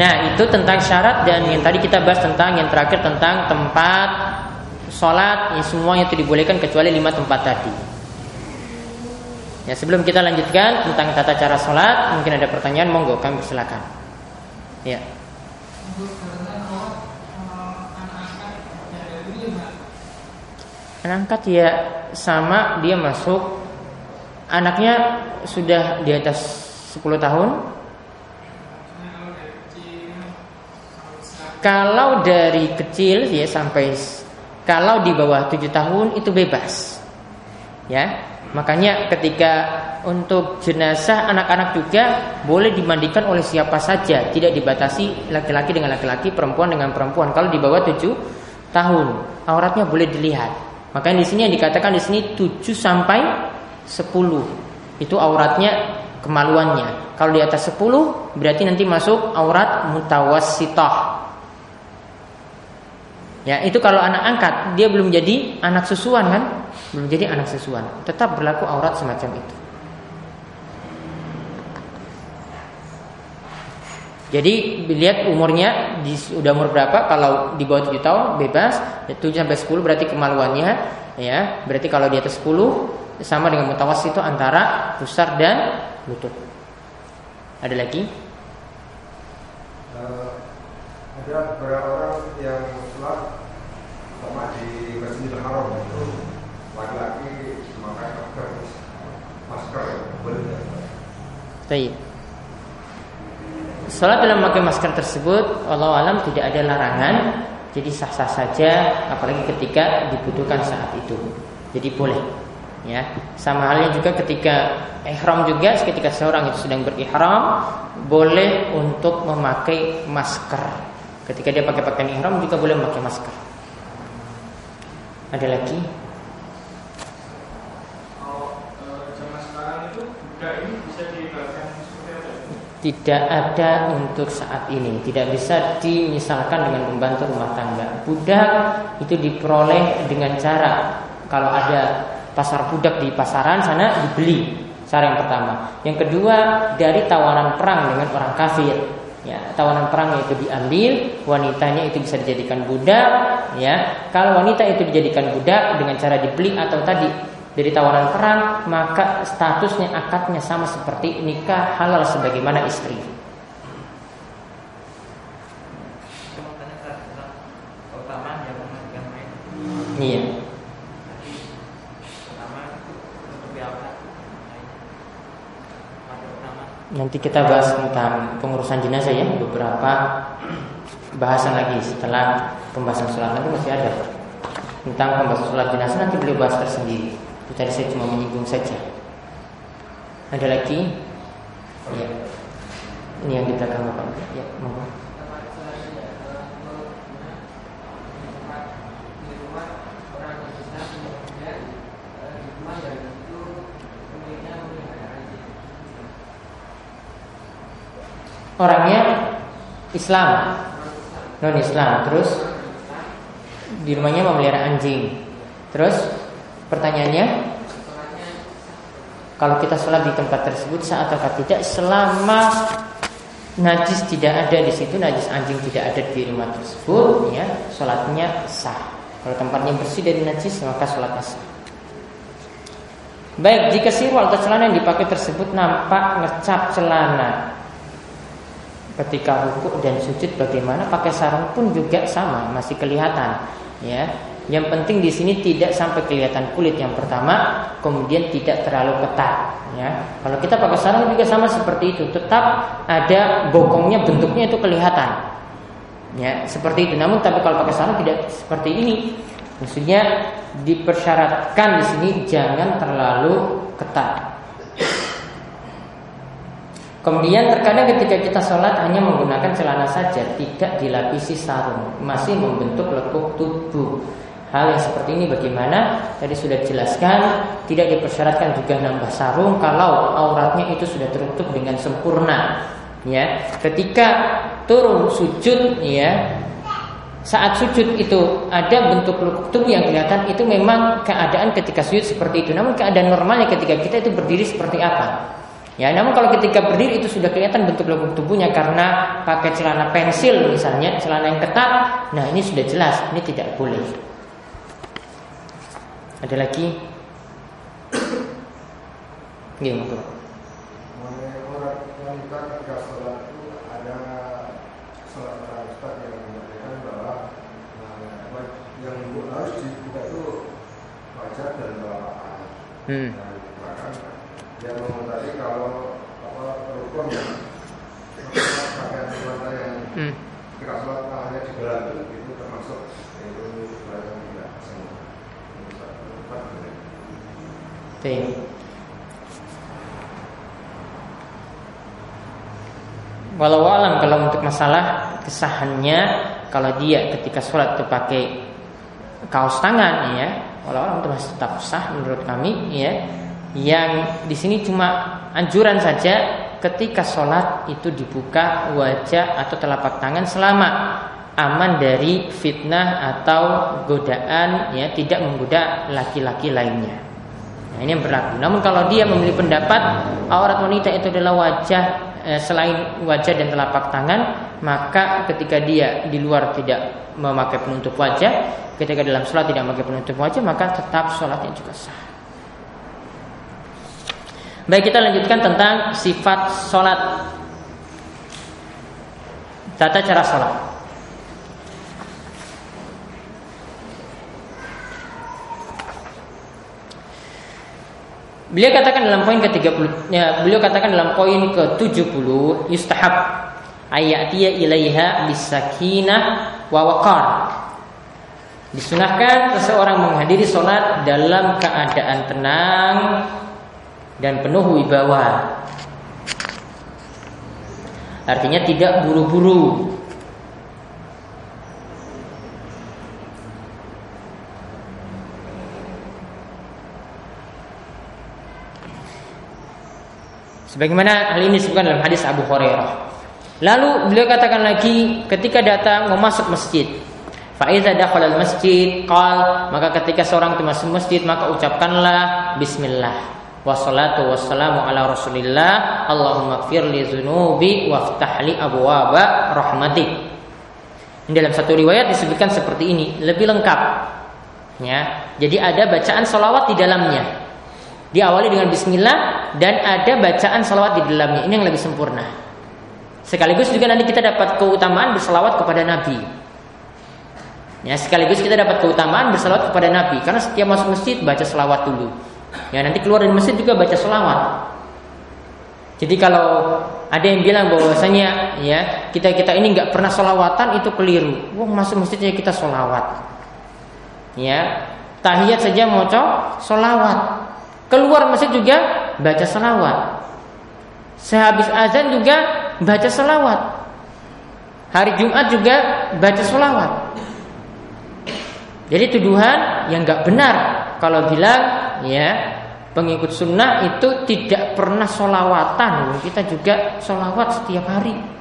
Nah itu tentang syarat dan yang tadi kita bahas tentang yang terakhir tentang tempat sholat yang semuanya itu dibolehkan kecuali lima tempat tadi. Ya sebelum kita lanjutkan tentang tata cara sholat mungkin ada pertanyaan monggo kami silakan. Ya. Anak angkat ya sama dia masuk anaknya sudah di atas 10 tahun. Kalau dari kecil ya sampai kalau di bawah 7 tahun itu bebas. Ya. Makanya ketika untuk jenazah anak-anak juga boleh dimandikan oleh siapa saja, tidak dibatasi laki-laki dengan laki-laki, perempuan dengan perempuan. Kalau di bawah 7 tahun, auratnya boleh dilihat. Makanya di sini yang dikatakan di sini 7 sampai 10. Itu auratnya kemaluannya. Kalau di atas 10 berarti nanti masuk aurat mutawassithah. Ya, itu kalau anak angkat, dia belum jadi anak susuan kan? Belum jadi anak susuan. Tetap berlaku aurat semacam itu. Jadi lihat umurnya di, udah umur berapa kalau di bawah 7 tahun bebas 7 sampai 10 berarti kemaluannya ya berarti kalau di atas 10 sama dengan mutawas itu antara pusar dan lutut. Ada lagi? Uh, ada beberapa orang yang sholat sama di Masjidil Haram itu laki-laki memakai masker masker boleh Baik. Salat dalam memakai masker tersebut Allah alam tidak ada larangan Jadi sah-sah saja apalagi ketika dibutuhkan saat itu. Jadi boleh. Ya, sama halnya juga ketika ihram juga ketika seorang itu sedang berihram boleh untuk memakai masker. Ketika dia pakai pakaian ihram juga boleh memakai masker. Ada lagi? Tidak ada untuk saat ini. Tidak bisa dimisalkan dengan membantu rumah tangga. Budak itu diperoleh dengan cara kalau ada pasar budak di pasaran sana dibeli. Cara yang pertama. Yang kedua dari tawanan perang dengan orang kafir. Ya tawanan perang itu diambil wanitanya itu bisa dijadikan budak ya. Kalau wanita itu dijadikan budak dengan cara dibeli atau tadi dari tawaran perang maka statusnya akadnya sama seperti nikah halal sebagaimana istri. Iya. Nanti kita bahas tentang pengurusan jenazah ya beberapa bahasan lagi setelah pembahasan sholat nanti masih ada tentang pembahasan sholat jenazah nanti beliau bahas tersendiri. Tadi saya cuma menyinggung saja. Ada lagi? Ya. Ini yang kita akan Bapak. Ya, monggo. Orangnya Islam non Islam terus di rumahnya memelihara anjing terus Pertanyaannya, kalau kita sholat di tempat tersebut saat atau tidak selama najis tidak ada di situ, najis anjing tidak ada di rumah tersebut, ya sholatnya sah. Kalau tempatnya bersih dari najis maka sholatnya sah. Baik, jika sirwal atau celana yang dipakai tersebut nampak ngecap celana ketika rukuk dan sujud bagaimana pakai sarung pun juga sama masih kelihatan ya yang penting di sini tidak sampai kelihatan kulit yang pertama, kemudian tidak terlalu ketat. Ya, kalau kita pakai sarung juga sama seperti itu, tetap ada bokongnya, bentuknya itu kelihatan. Ya, seperti itu. Namun tapi kalau pakai sarung tidak seperti ini. Maksudnya dipersyaratkan di sini jangan terlalu ketat. Kemudian terkadang ketika kita sholat hanya menggunakan celana saja, tidak dilapisi sarung, masih membentuk lekuk tubuh. Hal yang seperti ini bagaimana? Tadi sudah dijelaskan, tidak dipersyaratkan juga nambah sarung kalau auratnya itu sudah tertutup dengan sempurna. Ya, ketika turun sujud, ya, saat sujud itu ada bentuk lekuk tubuh yang kelihatan itu memang keadaan ketika sujud seperti itu. Namun keadaan normalnya ketika kita itu berdiri seperti apa? Ya, namun kalau ketika berdiri itu sudah kelihatan bentuk lekuk tubuhnya karena pakai celana pensil misalnya, celana yang ketat, nah ini sudah jelas, ini tidak boleh. Ada lagi? Monggo. Mengenai orang wanita itu ada sholat yang mengatakan bahwa yang harus dibuka itu dan telapak Hmm. Yang kalau apa rukun yang itu termasuk itu belakang tidak semua. Baik. Walau alam kalau untuk masalah kesahannya kalau dia ketika sholat itu pakai kaos tangan ya, walau alam itu masih tetap sah menurut kami ya. Yang di sini cuma anjuran saja ketika sholat itu dibuka wajah atau telapak tangan selama aman dari fitnah atau godaan ya tidak menggoda laki-laki lainnya. Nah, ini yang berlaku. Namun kalau dia memilih pendapat aurat wanita itu adalah wajah eh, selain wajah dan telapak tangan, maka ketika dia di luar tidak memakai penutup wajah, ketika dalam sholat tidak memakai penutup wajah, maka tetap sholatnya juga sah. Baik kita lanjutkan tentang sifat sholat Tata cara sholat Beliau katakan dalam poin ke-30 ya, beliau katakan dalam poin ke-70 yustahab ayatiya ilaiha bisakinah wa waqar. Disunahkan seseorang menghadiri sholat dalam keadaan tenang dan penuh wibawa. Artinya tidak buru-buru. Sebagaimana hal ini disebutkan dalam hadis Abu Hurairah. Lalu beliau katakan lagi ketika datang mau masuk masjid. Faiza dakhala masjid qal maka ketika seorang itu masuk masjid maka ucapkanlah bismillah wassalatu wassalamu ala rasulillah Allahumma gfir li zunubi waftah li abwaba rahmatik dalam satu riwayat disebutkan seperti ini lebih lengkap ya jadi ada bacaan salawat di dalamnya diawali dengan bismillah dan ada bacaan salawat di dalamnya ini yang lebih sempurna sekaligus juga nanti kita dapat keutamaan bersalawat kepada nabi ya sekaligus kita dapat keutamaan bersalawat kepada nabi karena setiap masuk masjid baca salawat dulu Ya nanti keluar dari masjid juga baca selawat. Jadi kalau ada yang bilang bahwasanya ya kita kita ini nggak pernah solawatan itu keliru. Wah masuk masjidnya kita solawat. Ya tahiyat saja mau solawat. Keluar masjid juga baca selawat. Sehabis azan juga baca selawat. Hari Jumat juga baca selawat. Jadi tuduhan yang nggak benar kalau bilang ya pengikut sunnah itu tidak pernah solawatan kita juga solawat setiap hari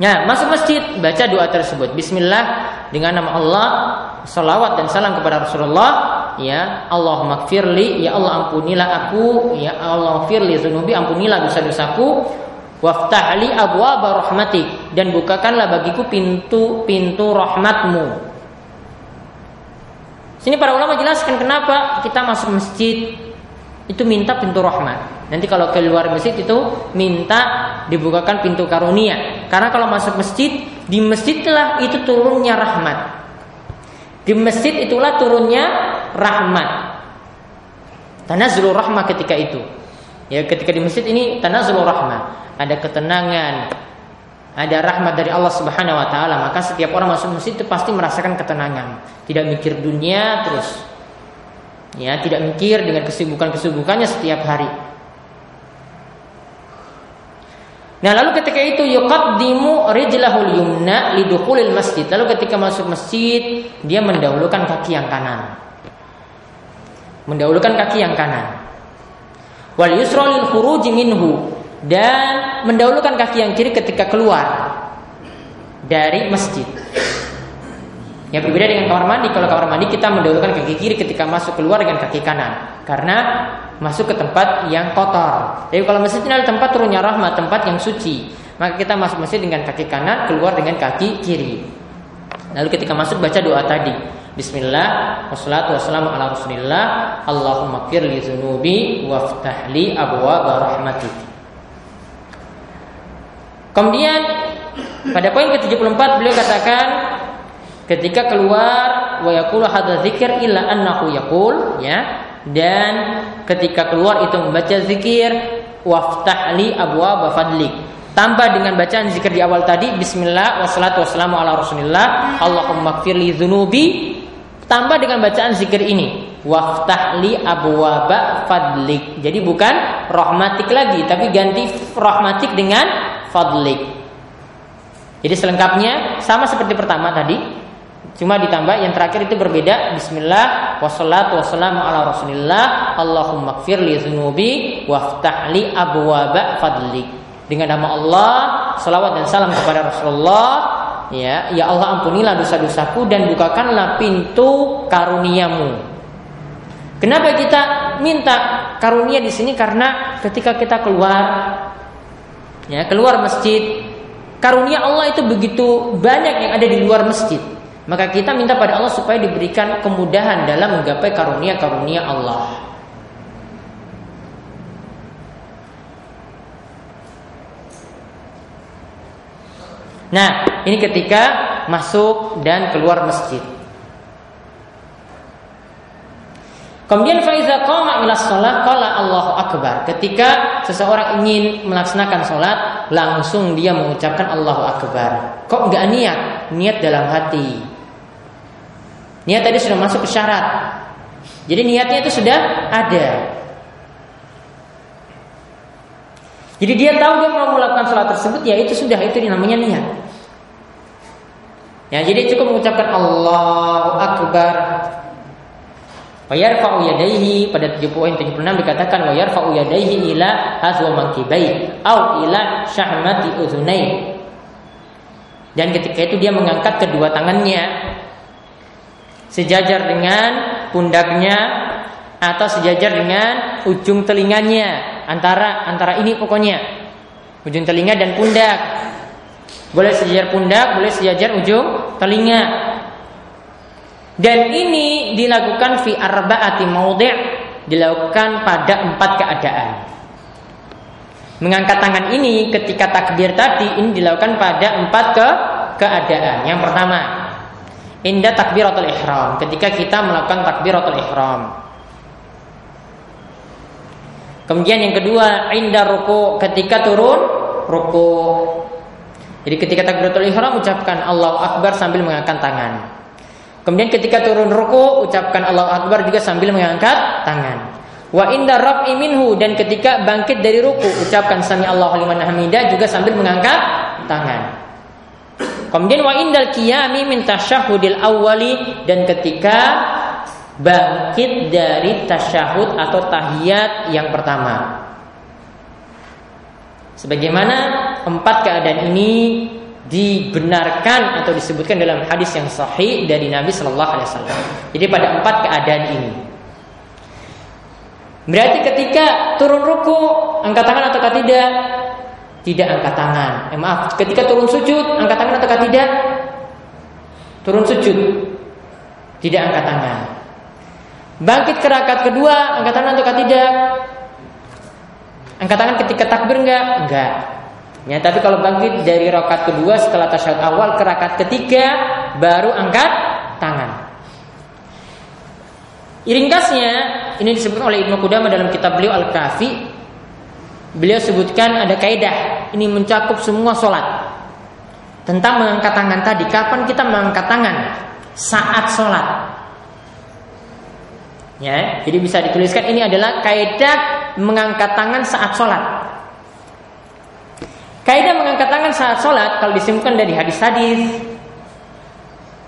Ya, masuk masjid baca doa tersebut. Bismillah dengan nama Allah, salawat dan salam kepada Rasulullah. Ya, Allahumma firli, ya Allah ampunilah aku, ya Allah firli zunubi, ampunilah dosa-dosaku. Waftahli abwa rahmatik dan bukakanlah bagiku pintu-pintu rahmatmu. Sini para ulama jelaskan kenapa kita masuk masjid itu minta pintu rahmat. Nanti kalau keluar masjid itu minta dibukakan pintu karunia. Karena kalau masuk masjid, di masjid telah itu turunnya rahmat. Di masjid itulah turunnya rahmat. Tanazzulur rahmat ketika itu. Ya, ketika di masjid ini tanazzulur rahmat. Ada ketenangan, ada rahmat dari Allah Subhanahu wa taala, maka setiap orang masuk masjid itu pasti merasakan ketenangan, tidak mikir dunia terus. Ya, tidak mikir dengan kesibukan-kesibukannya setiap hari. Nah, lalu ketika itu yuqaddimu rijlahul yumna lidukhulil masjid. Lalu ketika masuk masjid, dia mendahulukan kaki yang kanan. Mendahulukan kaki yang kanan. Wal yusra lil khuruji minhu dan mendahulukan kaki yang kiri ketika keluar dari masjid. Ya berbeda dengan kamar mandi. Kalau kamar mandi kita mendahulukan kaki kiri ketika masuk keluar dengan kaki kanan, karena masuk ke tempat yang kotor. Jadi kalau masjid ini adalah tempat turunnya rahmat, tempat yang suci, maka kita masuk masjid dengan kaki kanan, keluar dengan kaki kiri. Lalu ketika masuk baca doa tadi. Bismillah wassalatu wassalamu ala Rasulillah Allahumma firli zunubi waftahli abwa rahmatik Kemudian pada poin ke-74 beliau katakan ketika keluar wa yaqulu hadza zikir illa annahu yaqul ya. Dan ketika keluar itu membaca zikir waftah li abwaaba fadlik tambah dengan bacaan zikir di awal tadi bismillah wassalatu wassalamu ala rasulillah allahumma gfirli dzunubi. Tambah dengan bacaan zikir ini waftah li abwaaba fadlik jadi bukan rahmatik lagi tapi ganti rahmatik dengan fadlik. Jadi selengkapnya sama seperti pertama tadi, cuma ditambah yang terakhir itu berbeda. Bismillah wassalatu wassalamu ala Rasulillah. Allahumma gfir li dzunubi waftah li abwaba fadlik. Dengan nama Allah, salawat dan salam kepada Rasulullah. Ya, ya Allah ampunilah dosa-dosaku dan bukakanlah pintu karuniamu. Kenapa kita minta karunia di sini? Karena ketika kita keluar ya keluar masjid karunia Allah itu begitu banyak yang ada di luar masjid maka kita minta pada Allah supaya diberikan kemudahan dalam menggapai karunia-karunia Allah Nah, ini ketika masuk dan keluar masjid. Kemudian faiza qama ila shalah qala Allahu akbar. Ketika seseorang ingin melaksanakan sholat, langsung dia mengucapkan Allahu akbar. Kok enggak niat? niat dalam hati. Niat tadi sudah masuk ke syarat. Jadi niatnya itu sudah ada. Jadi dia tahu dia mau melakukan sholat tersebut, ya itu sudah itu namanya niat. Ya, jadi cukup mengucapkan Allahu Akbar. Wa yarfa'u yadayhi pada poin 76 dikatakan wa yarfa'u yadayhi ila hazwa mankibai au ila syahmati udhunai. Dan ketika itu dia mengangkat kedua tangannya sejajar dengan pundaknya atau sejajar dengan ujung telinganya antara antara ini pokoknya ujung telinga dan pundak boleh sejajar pundak, boleh sejajar ujung telinga. Dan ini dilakukan fi arba'ati maudhi' dilakukan pada empat keadaan. Mengangkat tangan ini ketika takbir tadi ini dilakukan pada empat ke keadaan. Yang pertama, indah takbiratul ihram, ketika kita melakukan takbiratul ihram. Kemudian yang kedua, indah ruku, ketika turun ruku. Jadi ketika takbiratul ihram ucapkan Allahu Akbar sambil mengangkat tangan. Kemudian ketika turun ruku ucapkan Allahu Akbar juga sambil mengangkat tangan. Wa inda raf'i minhu dan ketika bangkit dari ruku ucapkan sami Allahu liman hamida juga sambil mengangkat tangan. Kemudian wa indal qiyami min tasyahudil awwali dan ketika bangkit dari tasyahud atau tahiyat yang pertama. Sebagaimana empat keadaan ini dibenarkan atau disebutkan dalam hadis yang sahih dari Nabi Shallallahu Alaihi Wasallam. Jadi pada empat keadaan ini. Berarti ketika turun ruku angkat tangan atau tidak? Tidak angkat tangan. Eh, maaf, ketika turun sujud angkat tangan atau tidak? Turun sujud. Tidak angkat tangan. Bangkit ke rakaat kedua angkat tangan atau tidak? Angkat tangan ketika takbir enggak? Enggak. Ya, tapi kalau bangkit dari rakaat kedua setelah tasyahud awal ke rakaat ketiga baru angkat tangan. Iringkasnya ini disebutkan oleh Ibnu Qudamah dalam kitab beliau Al-Kafi. Beliau sebutkan ada kaidah ini mencakup semua sholat tentang mengangkat tangan tadi. Kapan kita mengangkat tangan? Saat sholat. Ya, jadi bisa dituliskan ini adalah kaidah mengangkat tangan saat sholat. Kaidah mengangkat tangan saat sholat kalau disimpulkan dari hadis-hadis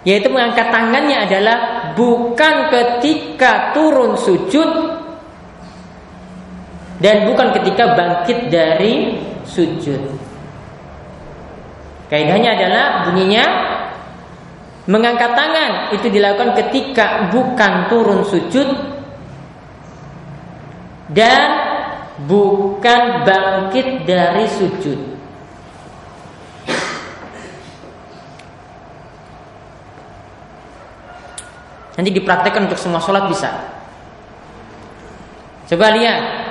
yaitu mengangkat tangannya adalah bukan ketika turun sujud dan bukan ketika bangkit dari sujud. Kaidahnya adalah bunyinya mengangkat tangan itu dilakukan ketika bukan turun sujud dan bukan bangkit dari sujud. Nanti dipraktekkan untuk semua sholat bisa. Coba lihat.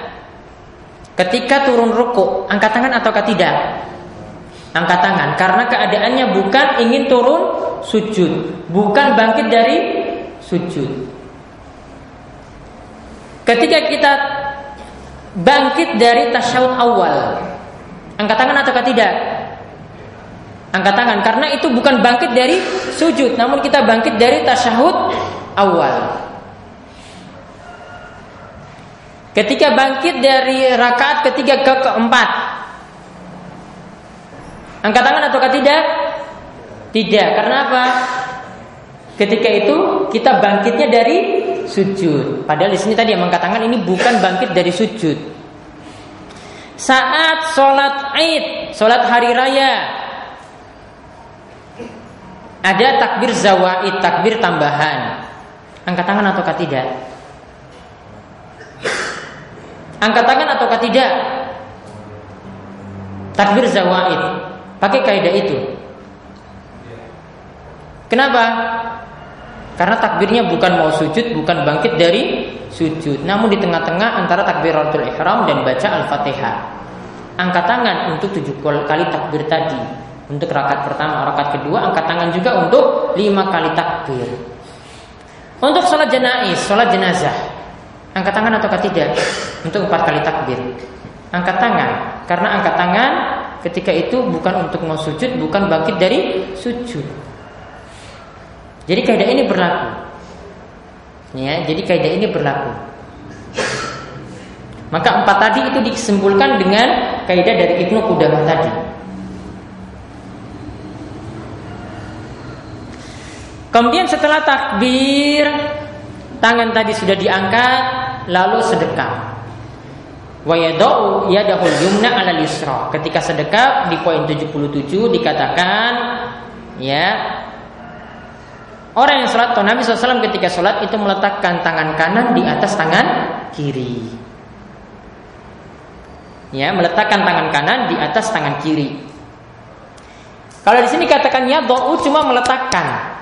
Ketika turun ruku, angkat tangan atau tidak? Angkat tangan. Karena keadaannya bukan ingin turun sujud. Bukan bangkit dari sujud. Ketika kita bangkit dari tasyahud awal, angkat tangan atau tidak? Angkat tangan karena itu bukan bangkit dari sujud, namun kita bangkit dari tasyahud awal. Ketika bangkit dari rakaat ketiga ke keempat, angkat tangan atau tidak? Tidak. Karena apa? Ketika itu kita bangkitnya dari sujud. Padahal di sini tadi yang mengatakan ini bukan bangkit dari sujud. Saat sholat id, sholat hari raya, ada takbir zawaid, takbir tambahan. Angkat tangan atau tidak? Angkat tangan atau tidak? Takbir zawaid. Pakai kaidah itu. Kenapa? Karena takbirnya bukan mau sujud, bukan bangkit dari sujud, namun di tengah-tengah antara takbiratul ihram dan baca al-fatihah. Angkat tangan untuk tujuh kali takbir tadi. Untuk rakaat pertama, rakaat kedua, angkat tangan juga untuk lima kali takbir. Untuk sholat jenais, sholat jenazah, angkat tangan atau tidak? Untuk empat kali takbir. Angkat tangan, karena angkat tangan ketika itu bukan untuk mau sujud, bukan bangkit dari sujud. Jadi kaidah ini berlaku. Ya, jadi kaidah ini berlaku. Maka empat tadi itu disimpulkan dengan kaidah dari Ibnu Qudamah tadi. Kemudian setelah takbir, tangan tadi sudah diangkat, lalu sedekah. Wa yadau yadahul yumna ala yusra. Ketika sedekah di poin 77 dikatakan ya Orang yang sholat atau Nabi SAW ketika sholat itu meletakkan tangan kanan di atas tangan kiri. Ya, meletakkan tangan kanan di atas tangan kiri. Kalau di sini katakan ya do'u cuma meletakkan.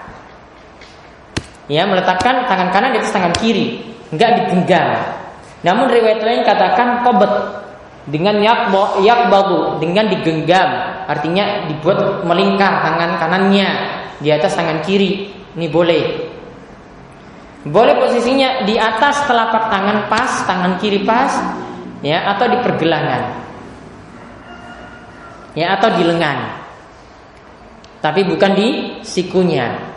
Ya, meletakkan tangan kanan di atas tangan kiri, enggak digenggam. Namun riwayat lain katakan kobet dengan yakbo yakbalu dengan digenggam, artinya dibuat melingkar tangan kanannya di atas tangan kiri. Ini boleh. Boleh posisinya di atas telapak tangan pas, tangan kiri pas, ya atau di pergelangan. Ya atau di lengan. Tapi bukan di sikunya.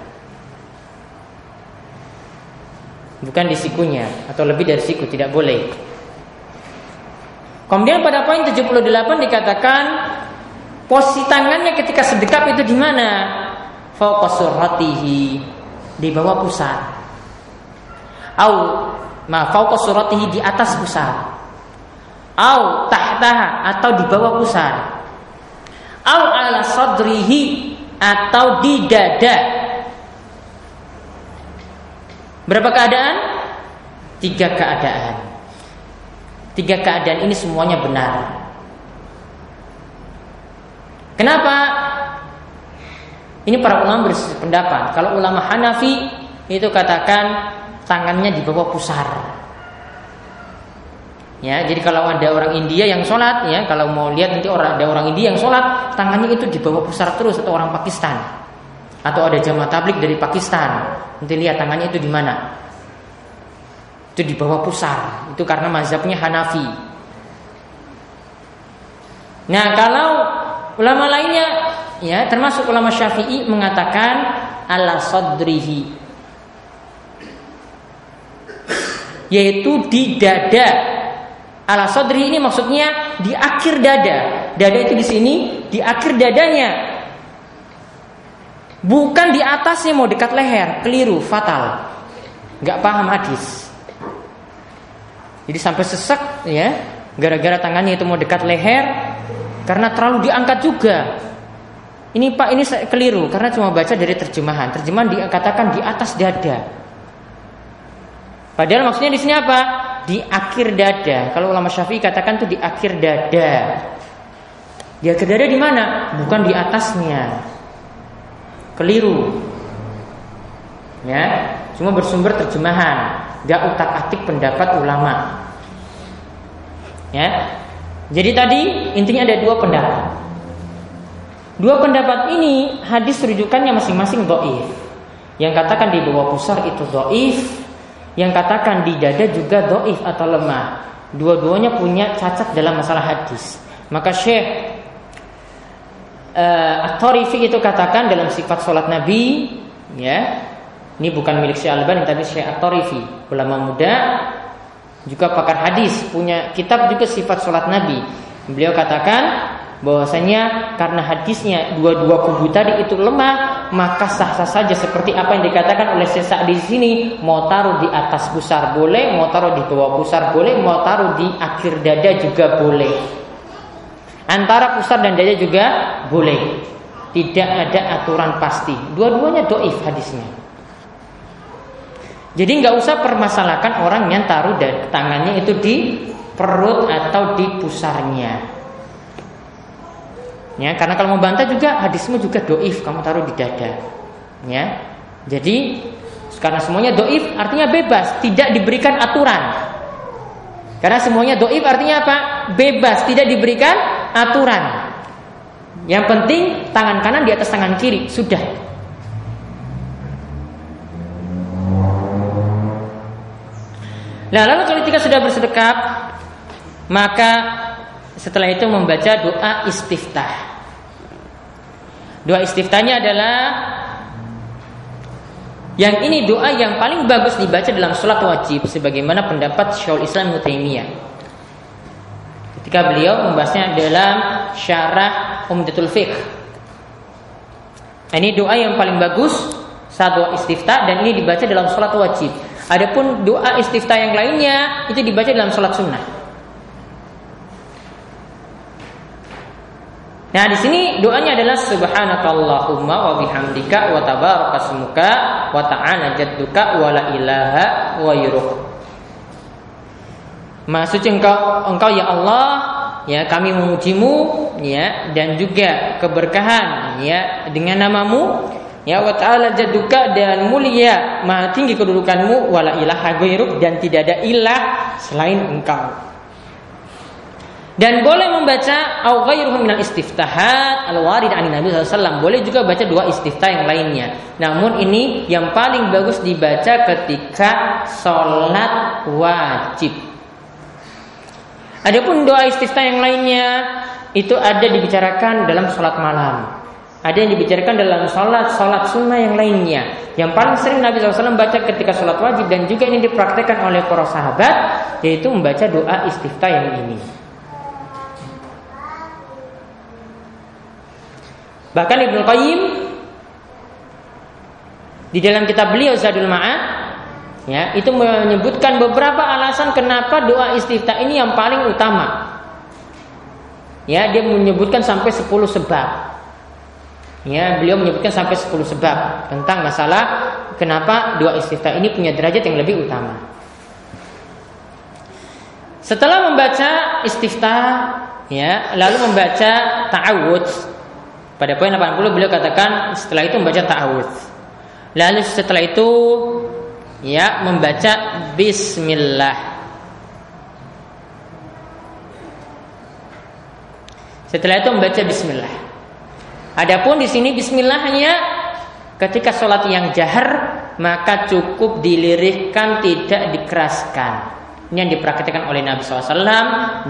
Bukan di sikunya atau lebih dari siku tidak boleh. Kemudian pada poin 78 dikatakan posisi tangannya ketika sedekap itu di mana? fauqa di bawah pusat. Au ma fauqa di atas pusat. Au tahtaha atau di bawah pusat. Au ala sadrihi atau di dada. Berapa keadaan? Tiga keadaan. Tiga keadaan ini semuanya benar. Kenapa? Ini para ulama berpendapat. Kalau ulama Hanafi itu katakan tangannya di bawah pusar. Ya, jadi kalau ada orang India yang sholat, ya, kalau mau lihat nanti orang ada orang India yang sholat, tangannya itu di bawah pusar terus atau orang Pakistan, atau ada jamaah tablik dari Pakistan, nanti lihat tangannya itu di mana? Itu di bawah pusar. Itu karena mazhabnya Hanafi. Nah, kalau ulama lainnya ya termasuk ulama Syafi'i mengatakan ala sadrihi yaitu di dada ala sadri ini maksudnya di akhir dada dada itu di sini di akhir dadanya bukan di atasnya mau dekat leher keliru fatal nggak paham hadis jadi sampai sesek ya gara-gara tangannya itu mau dekat leher karena terlalu diangkat juga ini Pak ini keliru karena cuma baca dari terjemahan. Terjemahan dikatakan di atas dada. Padahal maksudnya di sini apa? Di akhir dada. Kalau ulama Syafi'i katakan tuh di akhir dada. Di akhir dada di mana? Bukan di atasnya. Keliru. Ya, cuma bersumber terjemahan, gak utak-atik pendapat ulama. Ya. Jadi tadi intinya ada dua pendapat. Dua pendapat ini hadis rujukannya masing-masing doif. Yang katakan di bawah pusar itu doif, yang katakan di dada juga doif atau lemah. Dua-duanya punya cacat dalam masalah hadis. Maka Syekh uh, At-Tarifi itu katakan dalam sifat sholat Nabi, ya, ini bukan milik Syekh Al-Albani tapi Syekh At-Tarifi, ulama muda juga pakar hadis, punya kitab juga sifat sholat Nabi. Beliau katakan bahwasanya karena hadisnya dua-dua kubu tadi itu lemah maka sah-sah saja seperti apa yang dikatakan oleh sesak di sini mau taruh di atas pusar boleh mau taruh di bawah pusar boleh mau taruh di akhir dada juga boleh antara pusar dan dada juga boleh tidak ada aturan pasti dua-duanya doif hadisnya jadi nggak usah permasalahkan orang yang taruh tangannya itu di perut atau di pusarnya Ya, karena kalau membantah juga hadismu juga doif, kamu taruh di dada. Ya, jadi karena semuanya doif artinya bebas, tidak diberikan aturan. Karena semuanya doif artinya apa? Bebas, tidak diberikan aturan. Yang penting tangan kanan di atas tangan kiri, sudah. Nah, lalu ketika sudah bersedekap, maka setelah itu membaca doa istiftah. Doa istiftahnya adalah Yang ini doa yang paling bagus dibaca dalam sholat wajib sebagaimana pendapat Syaul Islam Mutaimiyah. Ketika beliau membahasnya dalam syarah Umdatul Fiqh. Ini doa yang paling bagus saat doa istifta dan ini dibaca dalam sholat wajib. Adapun doa istifta yang lainnya itu dibaca dalam sholat sunnah. Nah, di sini doanya adalah subhanakallahumma wa bihamdika wa tabarakasmuka wa ta'ala jadduka wa la ilaha wa yuruk. Maksudnya engkau engkau ya Allah ya kami memujimu ya dan juga keberkahan ya dengan namamu ya wa ta'ala jadduka dan mulia maha tinggi kedudukanmu wa la ilaha ghairuk dan tidak ada ilah selain engkau. Dan boleh membaca au ghairuhu minal istiftahat al-warid an Nabi SAW. Boleh juga baca dua istiftah yang lainnya. Namun ini yang paling bagus dibaca ketika sholat wajib. Adapun doa istiftah yang lainnya itu ada dibicarakan dalam sholat malam. Ada yang dibicarakan dalam sholat, sholat sunnah yang lainnya. Yang paling sering Nabi SAW baca ketika sholat wajib dan juga ini dipraktekkan oleh para sahabat, yaitu membaca doa istiftah yang ini. Bahkan Ibnu Qayyim di dalam kitab beliau Zadul Ma'ad ya, itu menyebutkan beberapa alasan kenapa doa istiftah ini yang paling utama. Ya, dia menyebutkan sampai 10 sebab. Ya, beliau menyebutkan sampai 10 sebab tentang masalah kenapa doa istiftah ini punya derajat yang lebih utama. Setelah membaca istiftah ya, lalu membaca ta'awudz pada poin 80 beliau katakan setelah itu membaca ta'awudz. Lalu setelah itu ya membaca bismillah. Setelah itu membaca bismillah. Adapun di sini bismillah hanya ketika sholat yang jahar maka cukup dilirihkan tidak dikeraskan. Ini yang dipraktekkan oleh Nabi SAW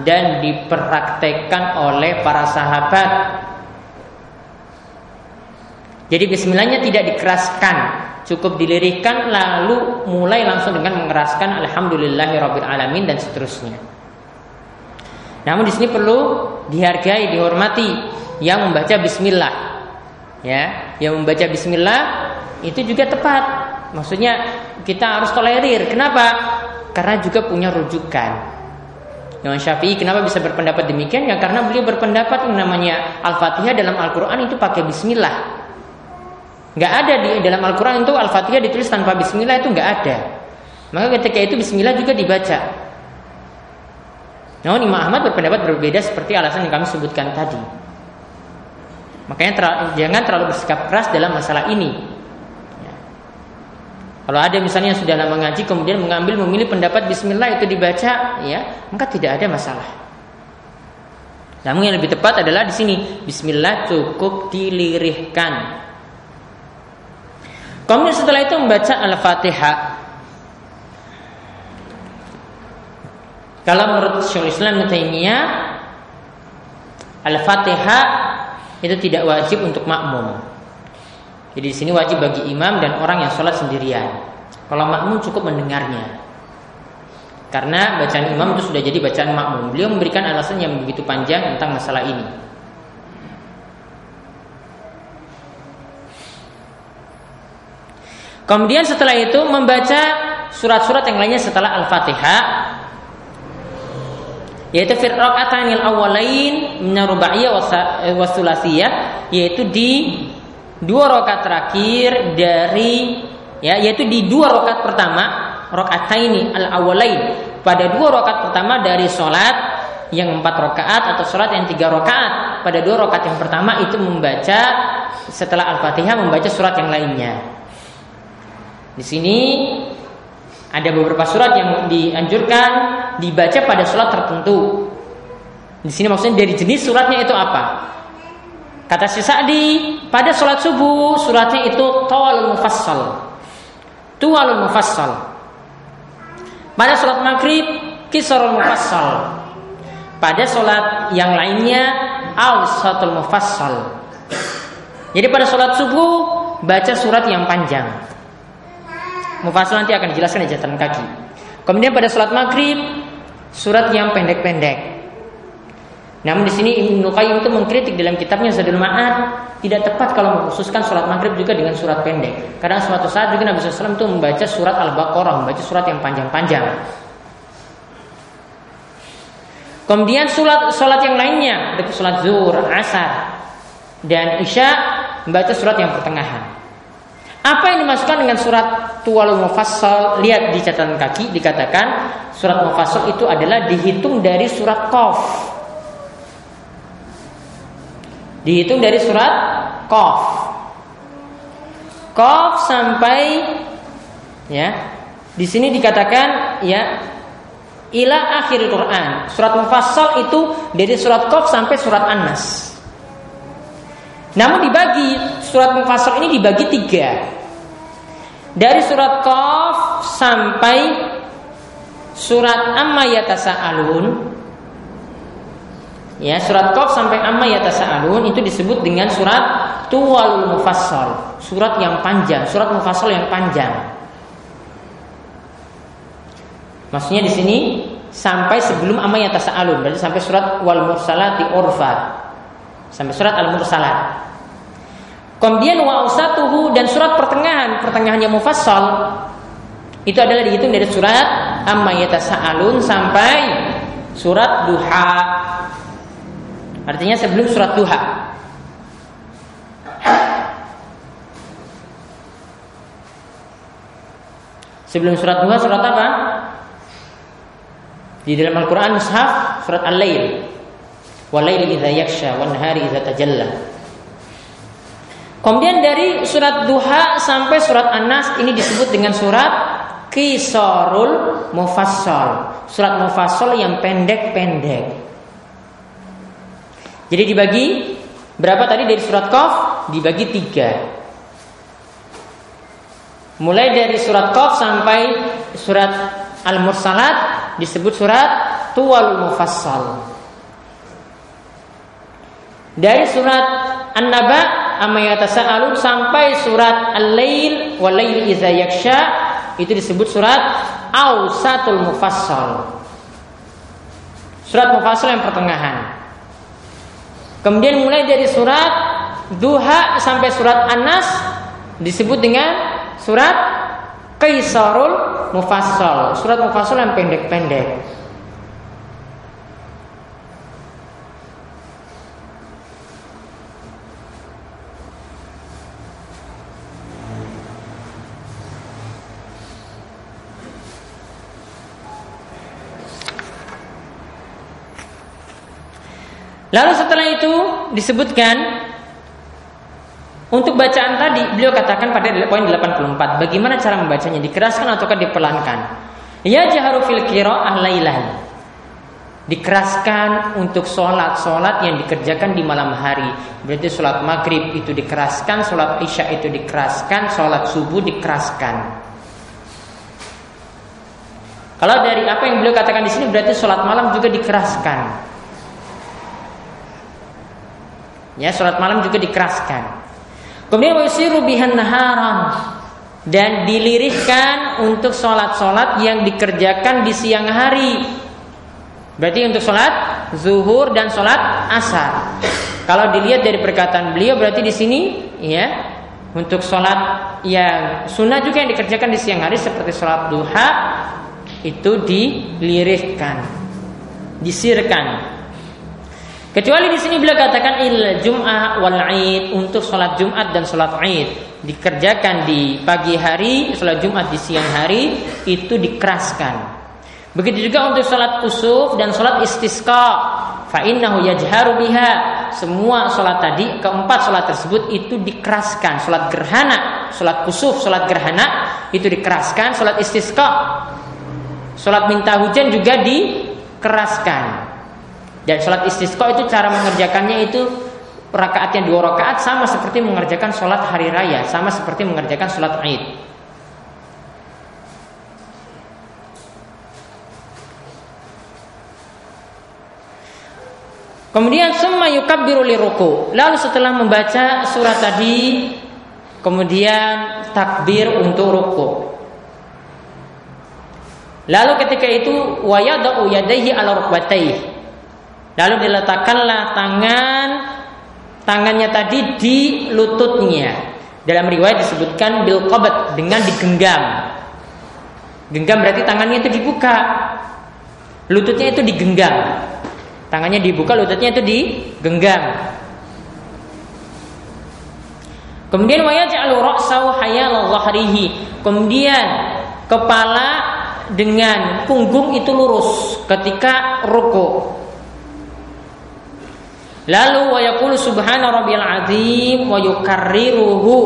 dan dipraktekkan oleh para sahabat jadi bismillahnya tidak dikeraskan, cukup dilirihkan lalu mulai langsung dengan mengeraskan alhamdulillahirabbil alamin dan seterusnya. Namun di sini perlu dihargai, dihormati yang membaca bismillah. Ya, yang membaca bismillah itu juga tepat. Maksudnya kita harus tolerir. Kenapa? Karena juga punya rujukan. Imam Syafi'i kenapa bisa berpendapat demikian? Ya karena beliau berpendapat yang namanya Al-Fatihah dalam Al-Quran itu pakai Bismillah. Nggak ada di dalam Al-Quran itu Al-Fatihah ditulis tanpa Bismillah itu nggak ada. Maka ketika itu Bismillah juga dibaca. Namun Imam Ahmad berpendapat berbeda seperti alasan yang kami sebutkan tadi. Makanya ter jangan terlalu bersikap keras dalam masalah ini. Ya. Kalau ada misalnya yang sudah lama ngaji kemudian mengambil memilih pendapat Bismillah itu dibaca, ya maka tidak ada masalah. Namun yang lebih tepat adalah di sini Bismillah cukup dilirihkan Kemudian setelah itu membaca Al-Fatihah. Kalau menurut Syaikhul Islam Taimiyah Al-Fatihah itu tidak wajib untuk makmum. Jadi di sini wajib bagi imam dan orang yang sholat sendirian. Kalau makmum cukup mendengarnya. Karena bacaan imam itu sudah jadi bacaan makmum. Beliau memberikan alasan yang begitu panjang tentang masalah ini. Kemudian setelah itu membaca surat-surat yang lainnya setelah Al-Fatihah. Yaitu fi raka'atanil awwalain min rubaiyah wasulasiyah yaitu di dua rakaat terakhir dari ya yaitu di dua rakaat pertama rakaataini al awwalain pada dua rakaat pertama dari sholat yang empat rakaat atau sholat yang tiga rakaat. Pada dua rakaat yang pertama itu membaca setelah al-fatihah membaca surat yang lainnya di sini ada beberapa surat yang dianjurkan dibaca pada surat tertentu. Di sini maksudnya dari jenis suratnya itu apa? Kata si Sa'di, pada surat subuh suratnya itu tawalul mufassal. Tuwalul mufassal. Pada surat maghrib kisarul mufassal. Pada surat yang lainnya al-satul mufassal. Jadi pada surat subuh baca surat yang panjang. Mufassal nanti akan dijelaskan di catatan kaki. Kemudian pada sholat maghrib surat yang pendek-pendek. Namun di sini Ibnu Qayyim itu mengkritik dalam kitabnya Zadul Ma'ad tidak tepat kalau mengkhususkan sholat maghrib juga dengan surat pendek. Karena suatu saat juga Nabi SAW itu membaca surat Al-Baqarah, membaca surat yang panjang-panjang. Kemudian sholat sholat yang lainnya, sholat zuhur, asar, dan isya membaca surat yang pertengahan. Apa yang dimasukkan dengan surat Tuwal Mufassal? Lihat di catatan kaki dikatakan surat Mufassal itu adalah dihitung dari surat Qaf. Dihitung dari surat Qaf. Qaf sampai ya. Di sini dikatakan ya ila akhir Quran. Surat Mufassal itu dari surat Qaf sampai surat An-Nas. Namun dibagi surat Mufassal ini dibagi tiga. Dari surat Qaf sampai surat Amma Yatasa'alun Ya, surat Qaf sampai Amma Yatasa'alun itu disebut dengan surat Tuwalul Mufassal, surat yang panjang, surat Mufassal yang panjang. Maksudnya di sini sampai sebelum Amma Yatasa'alun, berarti sampai surat Wal Mursalati Urfa. Sampai surat Al Mursalat. Kemudian wa usatuhu dan surat pertengahan, pertengahannya mufassal itu adalah dihitung dari surat Amma Yatasa'alun sampai surat Duha Artinya sebelum surat duha. Sebelum surat duha surat apa? Di dalam Al-Quran Mushaf surat Al-Lail. Walaili idza yaksha wan. Kemudian dari surat duha sampai surat An-Nas ini disebut dengan surat Kisarul Mufassal. Surat Mufassal yang pendek-pendek. Jadi dibagi berapa tadi dari surat Qaf? Dibagi tiga. Mulai dari surat Qaf sampai surat Al-Mursalat disebut surat Tuwal Mufassal. Dari surat An-Naba Amayatasa'alun sampai surat Al-Lail Walail Iza Yaksha itu disebut surat Ausatul Mufassal. Surat Mufassal yang pertengahan. Kemudian mulai dari surat Duha sampai surat An-Nas disebut dengan surat Kaisarul Mufassal. Surat Mufassal yang pendek-pendek. Lalu setelah itu disebutkan untuk bacaan tadi beliau katakan pada poin 84 bagaimana cara membacanya dikeraskan ataukah dipelankan. Ya jaharu fil qiraah. Dikeraskan untuk sholat-sholat yang dikerjakan di malam hari Berarti sholat maghrib itu dikeraskan Sholat isya itu dikeraskan Sholat subuh dikeraskan Kalau dari apa yang beliau katakan di sini Berarti sholat malam juga dikeraskan Ya, sholat malam juga dikeraskan. Kemudian wasiru bihan naharan dan dilirihkan untuk sholat-sholat yang dikerjakan di siang hari. Berarti untuk sholat zuhur dan sholat asar. Kalau dilihat dari perkataan beliau berarti di sini ya untuk sholat yang sunnah juga yang dikerjakan di siang hari seperti sholat duha itu dilirihkan, disirkan Kecuali di sini beliau katakan il Jum'ah wal Aid untuk sholat Jumat dan sholat Aid dikerjakan di pagi hari, sholat Jumat di siang hari itu dikeraskan. Begitu juga untuk sholat usuf dan sholat istisqa. Fa'innahu yajharu biha. Semua sholat tadi, keempat sholat tersebut itu dikeraskan. Sholat gerhana, sholat kusuf, sholat gerhana itu dikeraskan. Sholat istisqa, sholat minta hujan juga dikeraskan. Dan sholat istisqa itu cara mengerjakannya itu rakaatnya dua rakaat sama seperti mengerjakan sholat hari raya, sama seperti mengerjakan sholat id. Kemudian semua yukabbiru ruku. Lalu setelah membaca surat tadi, kemudian takbir untuk ruku. Lalu ketika itu wayadau yadaihi ala rukbatayhi. Lalu diletakkanlah tangan tangannya tadi di lututnya. Dalam riwayat disebutkan bil qabat dengan digenggam. Genggam berarti tangannya itu dibuka. Lututnya itu digenggam. Tangannya dibuka, lututnya itu digenggam. Kemudian wayaj'alu ra'sahu hayal dhahrihi. Kemudian kepala dengan punggung itu lurus ketika ruku. Lalu wa yaqulu subhana rabbiyal azim wa yukarriruhu.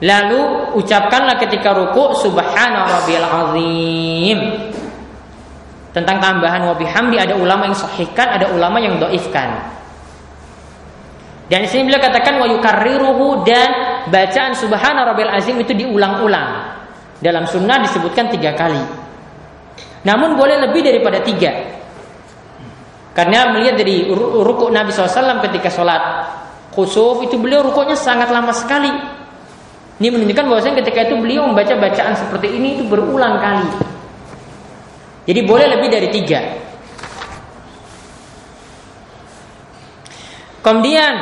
Lalu ucapkanlah ketika ruku subhana rabbiyal azim. Tentang tambahan wa bihamdi ada ulama yang sahihkan, ada ulama yang doifkan. Dan di sini beliau katakan wa yukarriruhu dan bacaan subhana rabbil azim itu diulang-ulang. Dalam sunnah disebutkan tiga kali. Namun boleh lebih daripada tiga. Karena melihat dari ruku Nabi SAW ketika sholat khusuf itu beliau rukuknya sangat lama sekali. Ini menunjukkan bahwasanya ketika itu beliau membaca bacaan seperti ini itu berulang kali. Jadi boleh lebih dari tiga. Kemudian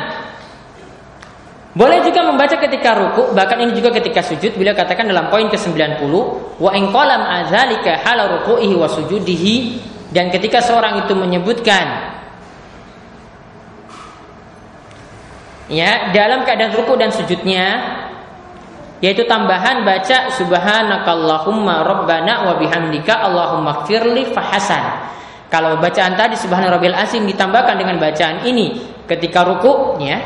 boleh juga membaca ketika ruku, bahkan ini juga ketika sujud. Beliau katakan dalam poin ke-90, wa in qalam azalika hala ruku'ihi wa sujudihi dan ketika seorang itu menyebutkan ya dalam keadaan ruku dan sujudnya yaitu tambahan baca subhanakallahumma rabbana wa bihamdika allahumma gfirli fahasan. Kalau bacaan tadi subhana rabbil azim ditambahkan dengan bacaan ini ketika ruku ya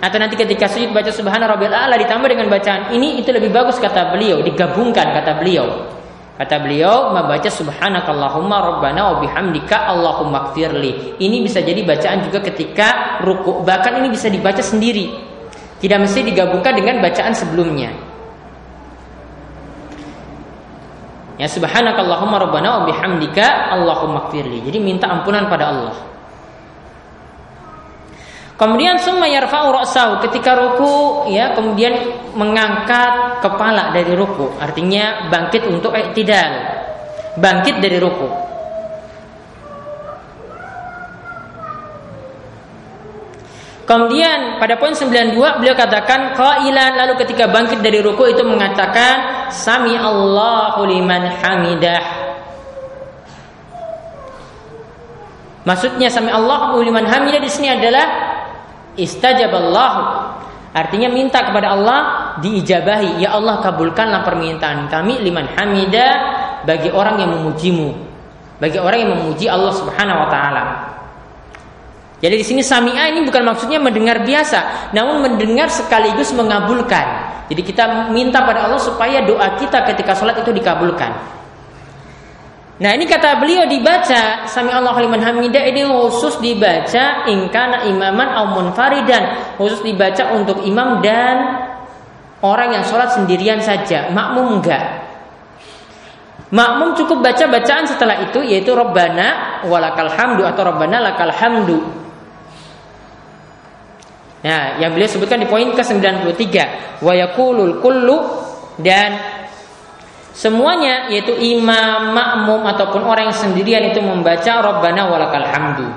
atau nanti ketika sujud baca subhana rabbil a'la ditambah dengan bacaan ini itu lebih bagus kata beliau digabungkan kata beliau kata beliau membaca subhanakallahumma rabbana wa bihamdika allahumma gfirli ini bisa jadi bacaan juga ketika ruku bahkan ini bisa dibaca sendiri. Tidak mesti digabungkan dengan bacaan sebelumnya. Ya subhanakallahumma rabbana wa bihamdika allahumma gfirli jadi minta ampunan pada Allah Kemudian summa yarfa'u ra'sahu. Ketika ruku ya kemudian mengangkat kepala dari ruku. Artinya bangkit untuk tidak bangkit dari ruku. Kemudian pada poin 92 beliau katakan qailan. Lalu ketika bangkit dari ruku itu mengatakan sami Allahu liman hamidah. Maksudnya sami Allahu liman hamidah di sini adalah istajaballahu artinya minta kepada Allah diijabahi ya Allah kabulkanlah permintaan kami liman hamida bagi orang yang memujimu bagi orang yang memuji Allah Subhanahu wa taala jadi di sini sami'a ini bukan maksudnya mendengar biasa, namun mendengar sekaligus mengabulkan. Jadi kita minta pada Allah supaya doa kita ketika sholat itu dikabulkan. Nah ini kata beliau dibaca Sami Allah liman hamidah ini khusus dibaca ingkana imaman au munfaridan. Khusus dibaca untuk imam dan orang yang sholat sendirian saja. Makmum enggak. Makmum cukup baca bacaan setelah itu yaitu Rabbana walakal hamdu atau Rabbana lakal hamdu. Nah, yang beliau sebutkan di poin ke-93, wa yakulul kullu dan Semuanya yaitu imam, makmum ataupun orang yang sendirian itu membaca Rabbana walakal hamdu.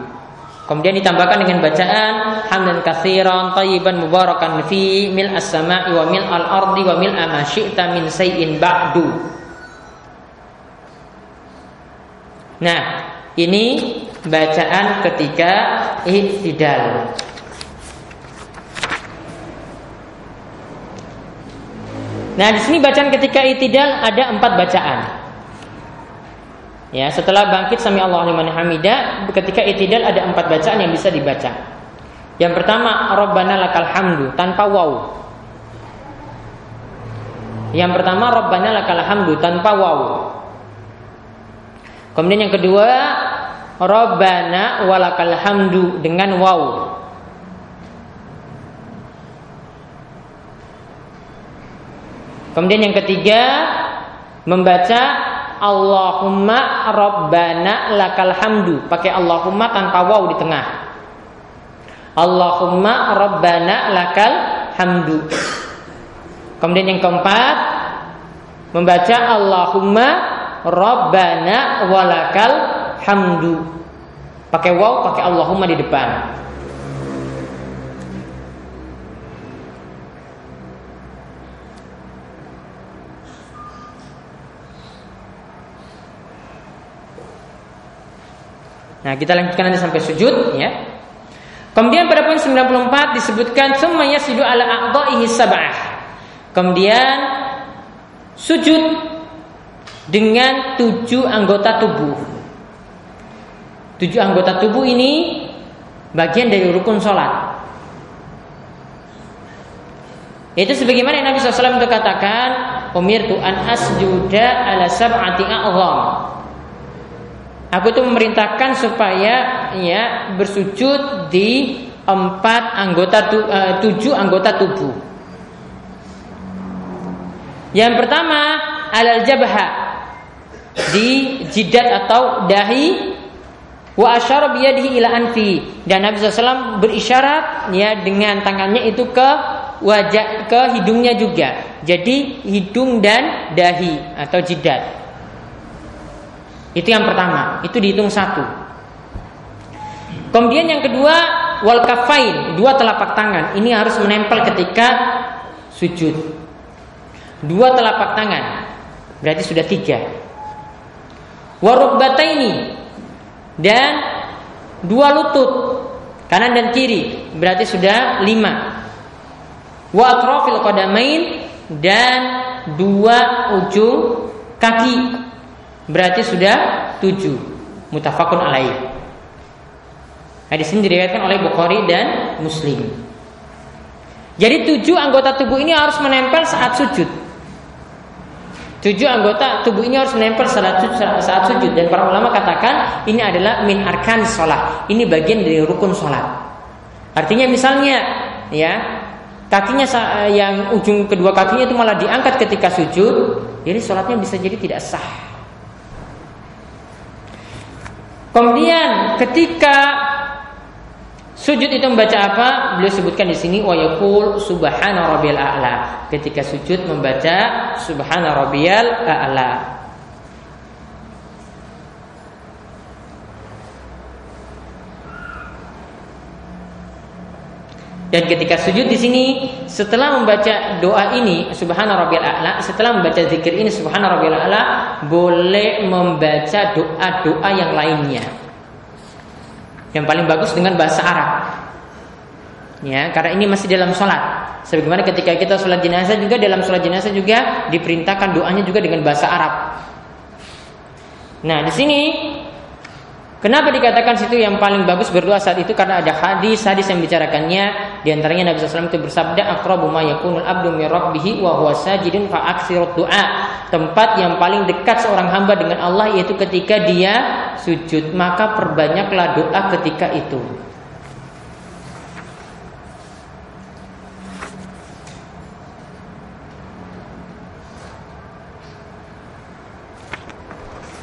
Kemudian ditambahkan dengan bacaan hamdan katsiran tayyiban mubarakan fi mil as-sama'i wa mil al-ardi wa mil ma min sayyin ba'du. Nah, ini bacaan ketika ihtidal. Nah, di sini bacaan ketika itidal ada empat bacaan. Ya, setelah bangkit sami Allah liman hamida, ketika itidal ada empat bacaan yang bisa dibaca. Yang pertama, Rabbana lakal hamdu tanpa waw. Yang pertama, Rabbana lakal hamdu tanpa waw. Kemudian yang kedua, Rabbana walakal hamdu dengan waw. Kemudian yang ketiga membaca Allahumma Rabbana lakal hamdu pakai Allahumma tanpa waw di tengah. Allahumma Rabbana lakal hamdu. Kemudian yang keempat membaca Allahumma Rabbana walakal hamdu. Pakai waw, pakai Allahumma di depan. Nah, kita lanjutkan nanti sampai sujud ya. Kemudian pada poin 94 disebutkan semuanya sujud ala a'dha'ihi sab'ah. Kemudian sujud dengan tujuh anggota tubuh. Tujuh anggota tubuh ini bagian dari rukun sholat. Itu sebagaimana Nabi SAW itu katakan, Umir an asjuda ala sab'ati a'zam. Aku itu memerintahkan supaya ya bersujud di empat anggota tu, uh, tujuh anggota tubuh. Yang pertama alal jabha di jidat atau dahi wa asyara biyadihi ila anfi dan Nabi SAW berisyarat ya dengan tangannya itu ke wajah ke hidungnya juga. Jadi hidung dan dahi atau jidat. Itu yang pertama, itu dihitung satu. Kemudian yang kedua, wal kafain, dua telapak tangan. Ini harus menempel ketika sujud. Dua telapak tangan, berarti sudah tiga. Warukbata ini dan dua lutut kanan dan kiri berarti sudah lima. Wa atrafil qadamain dan dua ujung kaki Berarti sudah tujuh mutafakun alaih. Hadis ini diriwayatkan oleh Bukhari dan Muslim. Jadi tujuh anggota tubuh ini harus menempel saat sujud. Tujuh anggota tubuh ini harus menempel saat, saat sujud dan para ulama katakan ini adalah min arkan sholat. Ini bagian dari rukun sholat. Artinya misalnya ya kakinya yang ujung kedua kakinya itu malah diangkat ketika sujud, jadi sholatnya bisa jadi tidak sah. Kemudian ketika sujud itu membaca apa? Beliau sebutkan di sini wa yaqul subhana rabbiyal a'la. Ketika sujud membaca subhana rabbiyal a'la. Dan ketika sujud di sini setelah membaca doa ini subhana rabbil a'la, setelah membaca zikir ini subhana rabbil a'la, boleh membaca doa-doa yang lainnya. Yang paling bagus dengan bahasa Arab. Ya, karena ini masih dalam sholat. Sebagaimana ketika kita sholat jenazah juga dalam sholat jenazah juga diperintahkan doanya juga dengan bahasa Arab. Nah, di sini Kenapa dikatakan situ yang paling bagus berdoa saat itu karena ada hadis-hadis yang bicarakannya di antaranya Nabi SAW itu bersabda aqrabu ma yakunul abdu min rabbih wa huwa sajidun fa doa. Tempat yang paling dekat seorang hamba dengan Allah yaitu ketika dia sujud, maka perbanyaklah doa ketika itu.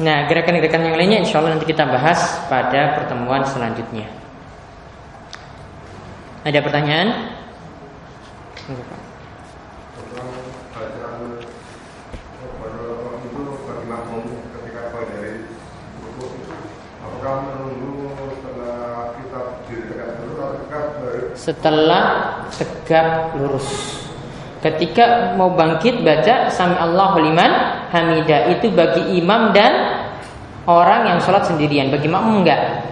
Nah, gerakan-gerakan yang lainnya insya Allah nanti kita bahas pada pertemuan selanjutnya. Ada pertanyaan? Setelah tegak lurus. Ketika mau bangkit baca sami Allahu liman hamida itu bagi imam dan orang yang sholat sendirian. Bagi makmum enggak.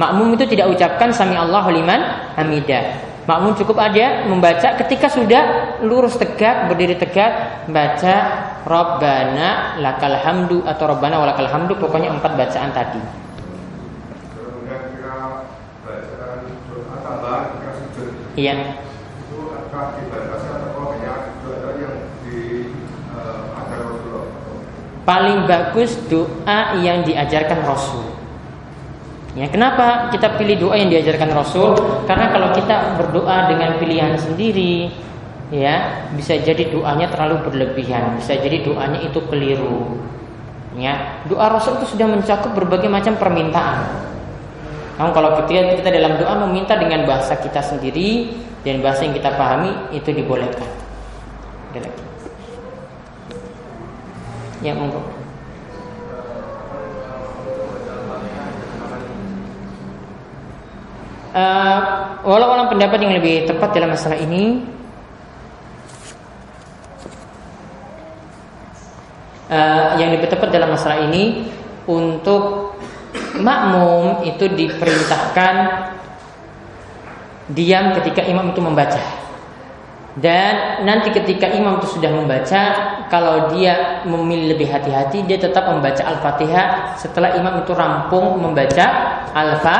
Makmum itu tidak ucapkan sami Allahu liman hamida. Makmum cukup aja membaca ketika sudah lurus tegak, berdiri tegak, baca Rabbana lakal hamdu atau Rabbana walakal hamdu, pokoknya empat bacaan tadi. Iya. paling bagus doa yang diajarkan Rasul. Ya, kenapa kita pilih doa yang diajarkan Rasul? Karena kalau kita berdoa dengan pilihan sendiri, ya bisa jadi doanya terlalu berlebihan, bisa jadi doanya itu keliru. Ya, doa Rasul itu sudah mencakup berbagai macam permintaan. Namun kalau kita, kita dalam doa meminta dengan bahasa kita sendiri dan bahasa yang kita pahami itu dibolehkan. Ya monggo. Uh, walau pendapat yang lebih tepat dalam masalah ini uh, yang lebih tepat dalam masalah ini untuk makmum itu diperintahkan diam ketika imam itu membaca. Dan nanti ketika imam itu sudah membaca kalau dia memilih lebih hati-hati dia tetap membaca al-fatihah. Setelah imam itu rampung membaca alfa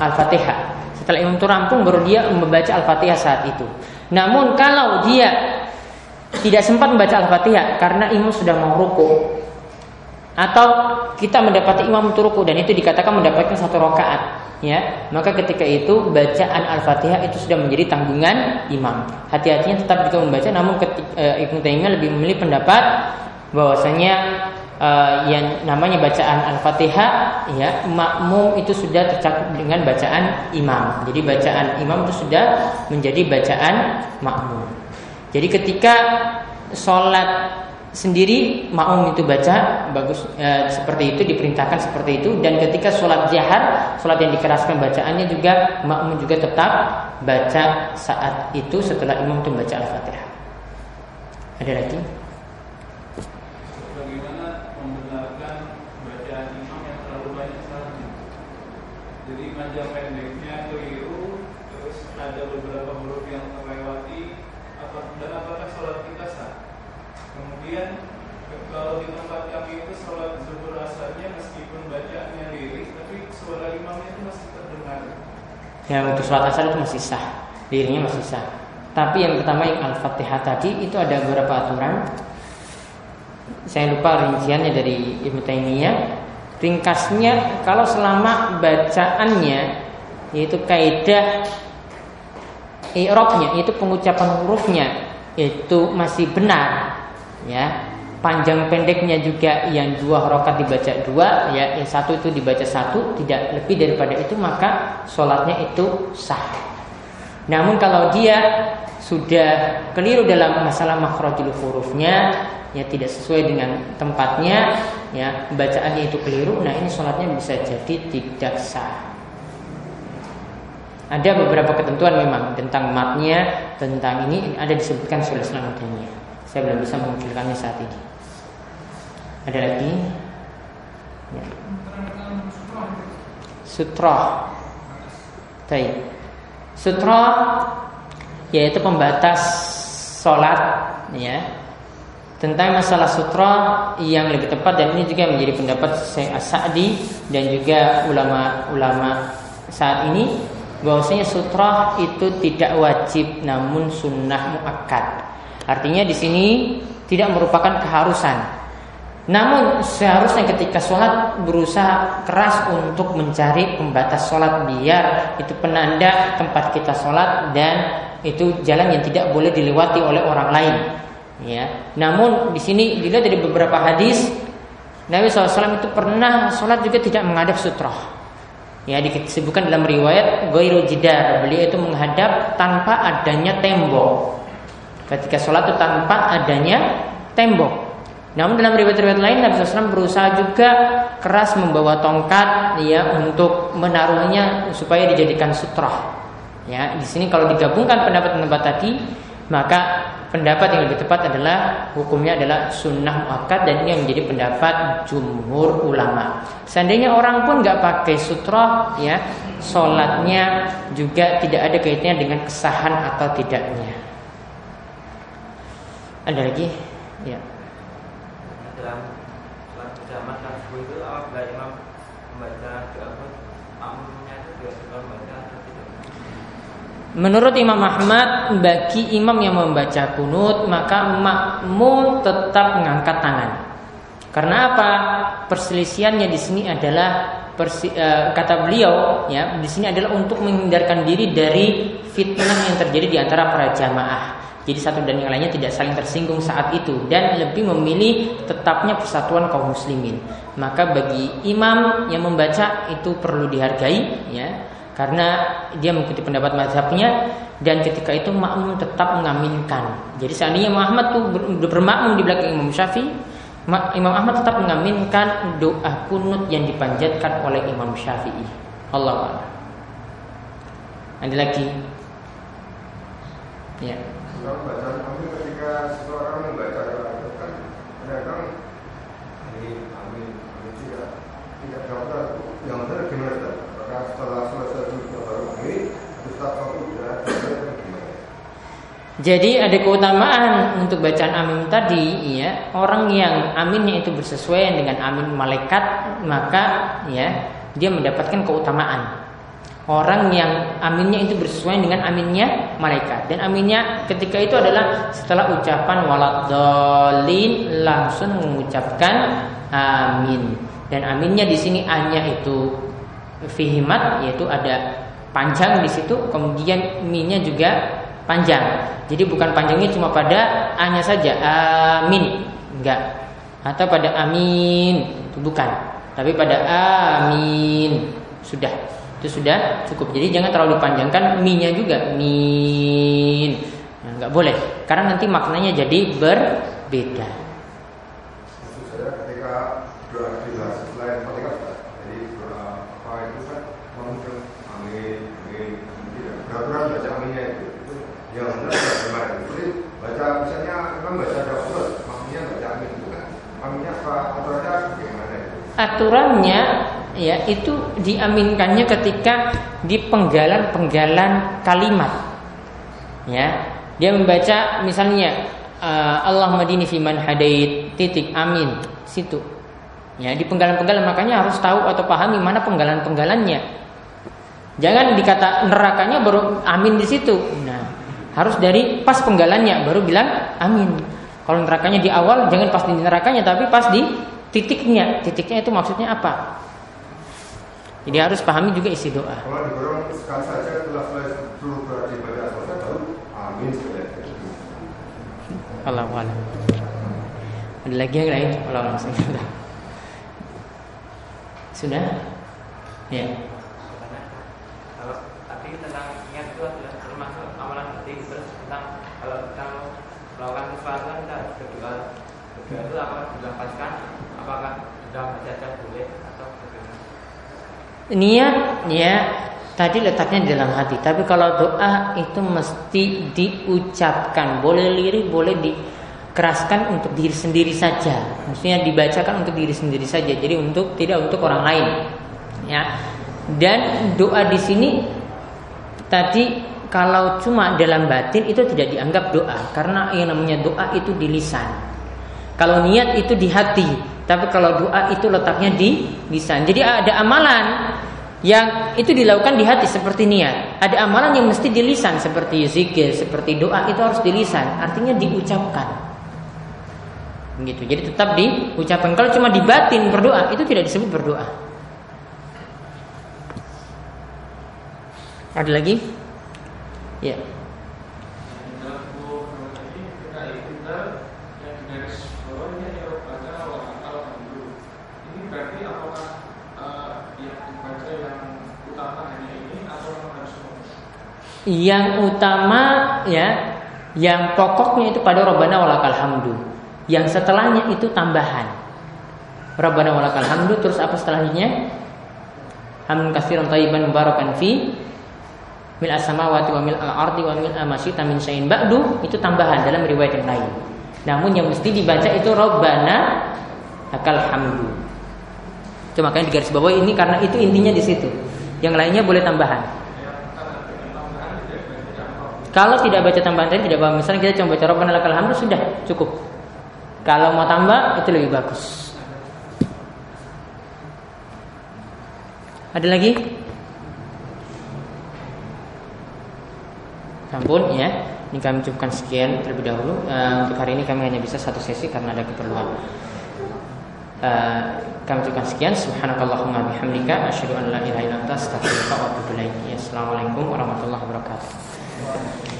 al-fatihah setelah imam itu rampung baru dia membaca al-fatihah saat itu. Namun kalau dia tidak sempat membaca al-fatihah karena imam sudah mau ruku atau kita mendapati imam itu ruku dan itu dikatakan mendapatkan satu rakaat ya maka ketika itu bacaan al-fatihah itu sudah menjadi tanggungan imam. Hati-hatinya tetap kita membaca namun ketika, e, eh, Ibnu lebih memilih pendapat bahwasanya e, yang namanya bacaan al-fatihah ya makmum itu sudah tercakup dengan bacaan imam. Jadi bacaan imam itu sudah menjadi bacaan makmum. Jadi ketika sholat sendiri makmum itu baca bagus e, seperti itu diperintahkan seperti itu. Dan ketika sholat jahar sholat yang dikeraskan bacaannya juga makmum juga tetap baca saat itu setelah imam itu baca al-fatihah. Ada lagi bagaimana membenarkan bacaan imam yang terlalu banyak salahnya jadi panjang pendeknya keliru terus ada beberapa huruf yang terlewati apa dan apakah sholat kita sah Kemudian kalau di tempat kami itu sholat zuhur asarnya meskipun bacaannya lirik, tapi suara imamnya itu masih terdengar. Ya untuk sholat asar itu masih sah, liriknya masih sah. Tapi yang pertama yang al-fatihah tadi itu ada beberapa aturan. Saya lupa rinciannya dari Ibnu Taimiyah. Ringkasnya kalau selama bacaannya yaitu kaidah i'rabnya yaitu pengucapan hurufnya itu masih benar ya. Panjang pendeknya juga yang dua rokat dibaca dua ya yang satu itu dibaca satu tidak lebih daripada itu maka sholatnya itu sah. Namun kalau dia sudah keliru dalam masalah makhrajul hurufnya ya tidak sesuai dengan tempatnya ya bacaannya itu keliru nah ini sholatnya bisa jadi tidak sah ada beberapa ketentuan memang tentang matnya tentang ini ada disebutkan oleh selanjutnya saya belum bisa mengukilkannya saat ini. Ada lagi? Ya. Sutra. Baik. Sutra yaitu pembatas sholat ya tentang masalah sutra yang lebih tepat dan ini juga menjadi pendapat Syekh As-Sa'di dan juga ulama-ulama saat ini bahwasanya sutra itu tidak wajib namun sunnah muakkad Artinya di sini tidak merupakan keharusan. Namun seharusnya ketika sholat berusaha keras untuk mencari pembatas sholat biar itu penanda tempat kita sholat dan itu jalan yang tidak boleh dilewati oleh orang lain. Ya. Namun di sini dilihat dari beberapa hadis Nabi SAW itu pernah sholat juga tidak menghadap sutroh. Ya disebutkan dalam riwayat Goiru Jidar Beliau itu menghadap tanpa adanya tembok ketika sholat itu tanpa adanya tembok. Namun dalam riwayat-riwayat lain Nabi SAW berusaha juga keras membawa tongkat ya untuk menaruhnya supaya dijadikan sutra. Ya, di sini kalau digabungkan pendapat-pendapat tadi, maka pendapat yang lebih tepat adalah hukumnya adalah sunnah muakkad dan ini yang menjadi pendapat jumhur ulama. Seandainya orang pun nggak pakai sutra, ya, sholatnya juga tidak ada kaitannya dengan kesahan atau tidaknya. Ada lagi? Ya. Dalam sholat berjamaah dan subuh itu apabila imam membaca doa makmumnya itu juga suka membaca atau tidak? Menurut Imam Ahmad, bagi imam yang membaca kunut, maka makmum tetap mengangkat tangan. Karena apa? Perselisihannya di sini adalah persi, uh, kata beliau, ya, di sini adalah untuk menghindarkan diri dari fitnah yang terjadi di antara para jamaah. Jadi satu dan yang lainnya tidak saling tersinggung saat itu dan lebih memilih tetapnya persatuan kaum muslimin. Maka bagi imam yang membaca itu perlu dihargai ya karena dia mengikuti pendapat mazhabnya dan ketika itu makmum tetap mengaminkan. Jadi seandainya Muhammad tuh bermakmum di belakang Imam Syafi'i Imam Ahmad tetap mengaminkan doa kunut yang dipanjatkan oleh Imam Syafi'i. Allah Allah. Ada lagi? Ya. Bacaan ketika seseorang membaca doa itu kan kadang ini amin amin tidak tidak dapat yang benar gimana Ustaz? Apakah setelah selesai itu baru amin Ustaz satu sudah ada gimana? Jadi ada keutamaan untuk bacaan amin tadi, ya orang yang aminnya itu bersesuaian dengan amin malaikat, maka ya dia mendapatkan keutamaan. Orang yang aminnya itu bersesuaian dengan aminnya malaikat. Dan aminnya ketika itu adalah setelah ucapan waladolin langsung mengucapkan amin. Dan aminnya di sini hanya itu fihimat yaitu ada panjang di situ. Kemudian minnya juga panjang. Jadi bukan panjangnya cuma pada a-nya saja amin. Enggak. Atau pada amin. Itu bukan. Tapi pada amin. Sudah. Itu sudah cukup. Jadi jangan terlalu dipanjangkan minnya juga min. Nah, nggak boleh. Karena nanti maknanya jadi berbeda. Maksud saya ketika doa kita selain fatihah Ustaz, jadi doa apa itu kan mungkin amin amin tidak berat baca aminnya itu itu yang benar bagaimana jadi baca misalnya memang baca doa terus maknanya baca amin itu kan aminnya apa aturannya bagaimana itu Aturannya ya itu diaminkannya ketika di penggalan-penggalan kalimat. Ya, dia membaca misalnya uh, Allah madini fiman hadait titik amin situ. Ya, di penggalan-penggalan makanya harus tahu atau pahami mana penggalan-penggalannya. Jangan dikata nerakanya baru amin di situ. Nah, harus dari pas penggalannya baru bilang amin. Kalau nerakanya di awal jangan pas di nerakanya tapi pas di titiknya. Titiknya itu maksudnya apa? Jadi harus pahami juga isi doa. kalau sekali saja dulu berarti baru amin Allah. Ada lagi yang lain? Allah langsung sudah. Sudah? Ya. Kalau tadi tentang niat itu adalah termasuk amalan terus tentang kalau kita melakukan sesuatu kita berdoa berdoa itu apakah dilafazkan Niat ya tadi letaknya di dalam hati. Tapi kalau doa itu mesti diucapkan. Boleh lirik, boleh dikeraskan untuk diri sendiri saja. Maksudnya dibacakan untuk diri sendiri saja. Jadi untuk tidak untuk orang lain. Ya. Dan doa di sini tadi kalau cuma dalam batin itu tidak dianggap doa karena yang namanya doa itu di lisan. Kalau niat itu di hati, tapi kalau doa itu letaknya di lisan. Jadi ada amalan yang itu dilakukan di hati seperti niat. Ada amalan yang mesti di lisan seperti zikir, seperti doa itu harus di lisan, artinya diucapkan. Gitu. Jadi tetap diucapkan. Kalau cuma di batin berdoa itu tidak disebut berdoa. Ada lagi? Ya. dalam buku ini kita ikhtiar yang di garis bawahnya ya baca alhamdulillah ini berarti apakah eh, yang dibaca yang utama hanya ini atau memang harus semua Yang utama ya, yang pokoknya itu pada Rabbana walakal hamdu. Yang setelahnya itu tambahan. Rabbana walakal hamdu terus apa setelahnya? Hamdun katsiran thayyiban mubarakan fi mil as-samawati wa mil al-ardi wa mil ma syi'ta min syai'in ba'du itu tambahan dalam riwayat yang lain. Namun yang mesti dibaca itu Rabbana lakal hamdu. Itu makanya di garis bawah ini karena itu intinya di situ. Yang lainnya boleh tambahan. Kalau tidak baca tambahan tadi tidak apa. Misalnya kita cuma baca Rabbana lakal hamdu sudah cukup. Kalau mau tambah itu lebih bagus. Ada lagi? Ampun ya. Ini kami cukupkan sekian terlebih dahulu. Eh, untuk hari ini kami hanya bisa satu sesi karena ada keperluan. Eh, kami cukupkan sekian. Subhanakallahumma bihamdika asyhadu an la ilaha illa anta astaghfiruka wa atubu ilaik. Ya, Assalamualaikum warahmatullahi wabarakatuh. Thank you.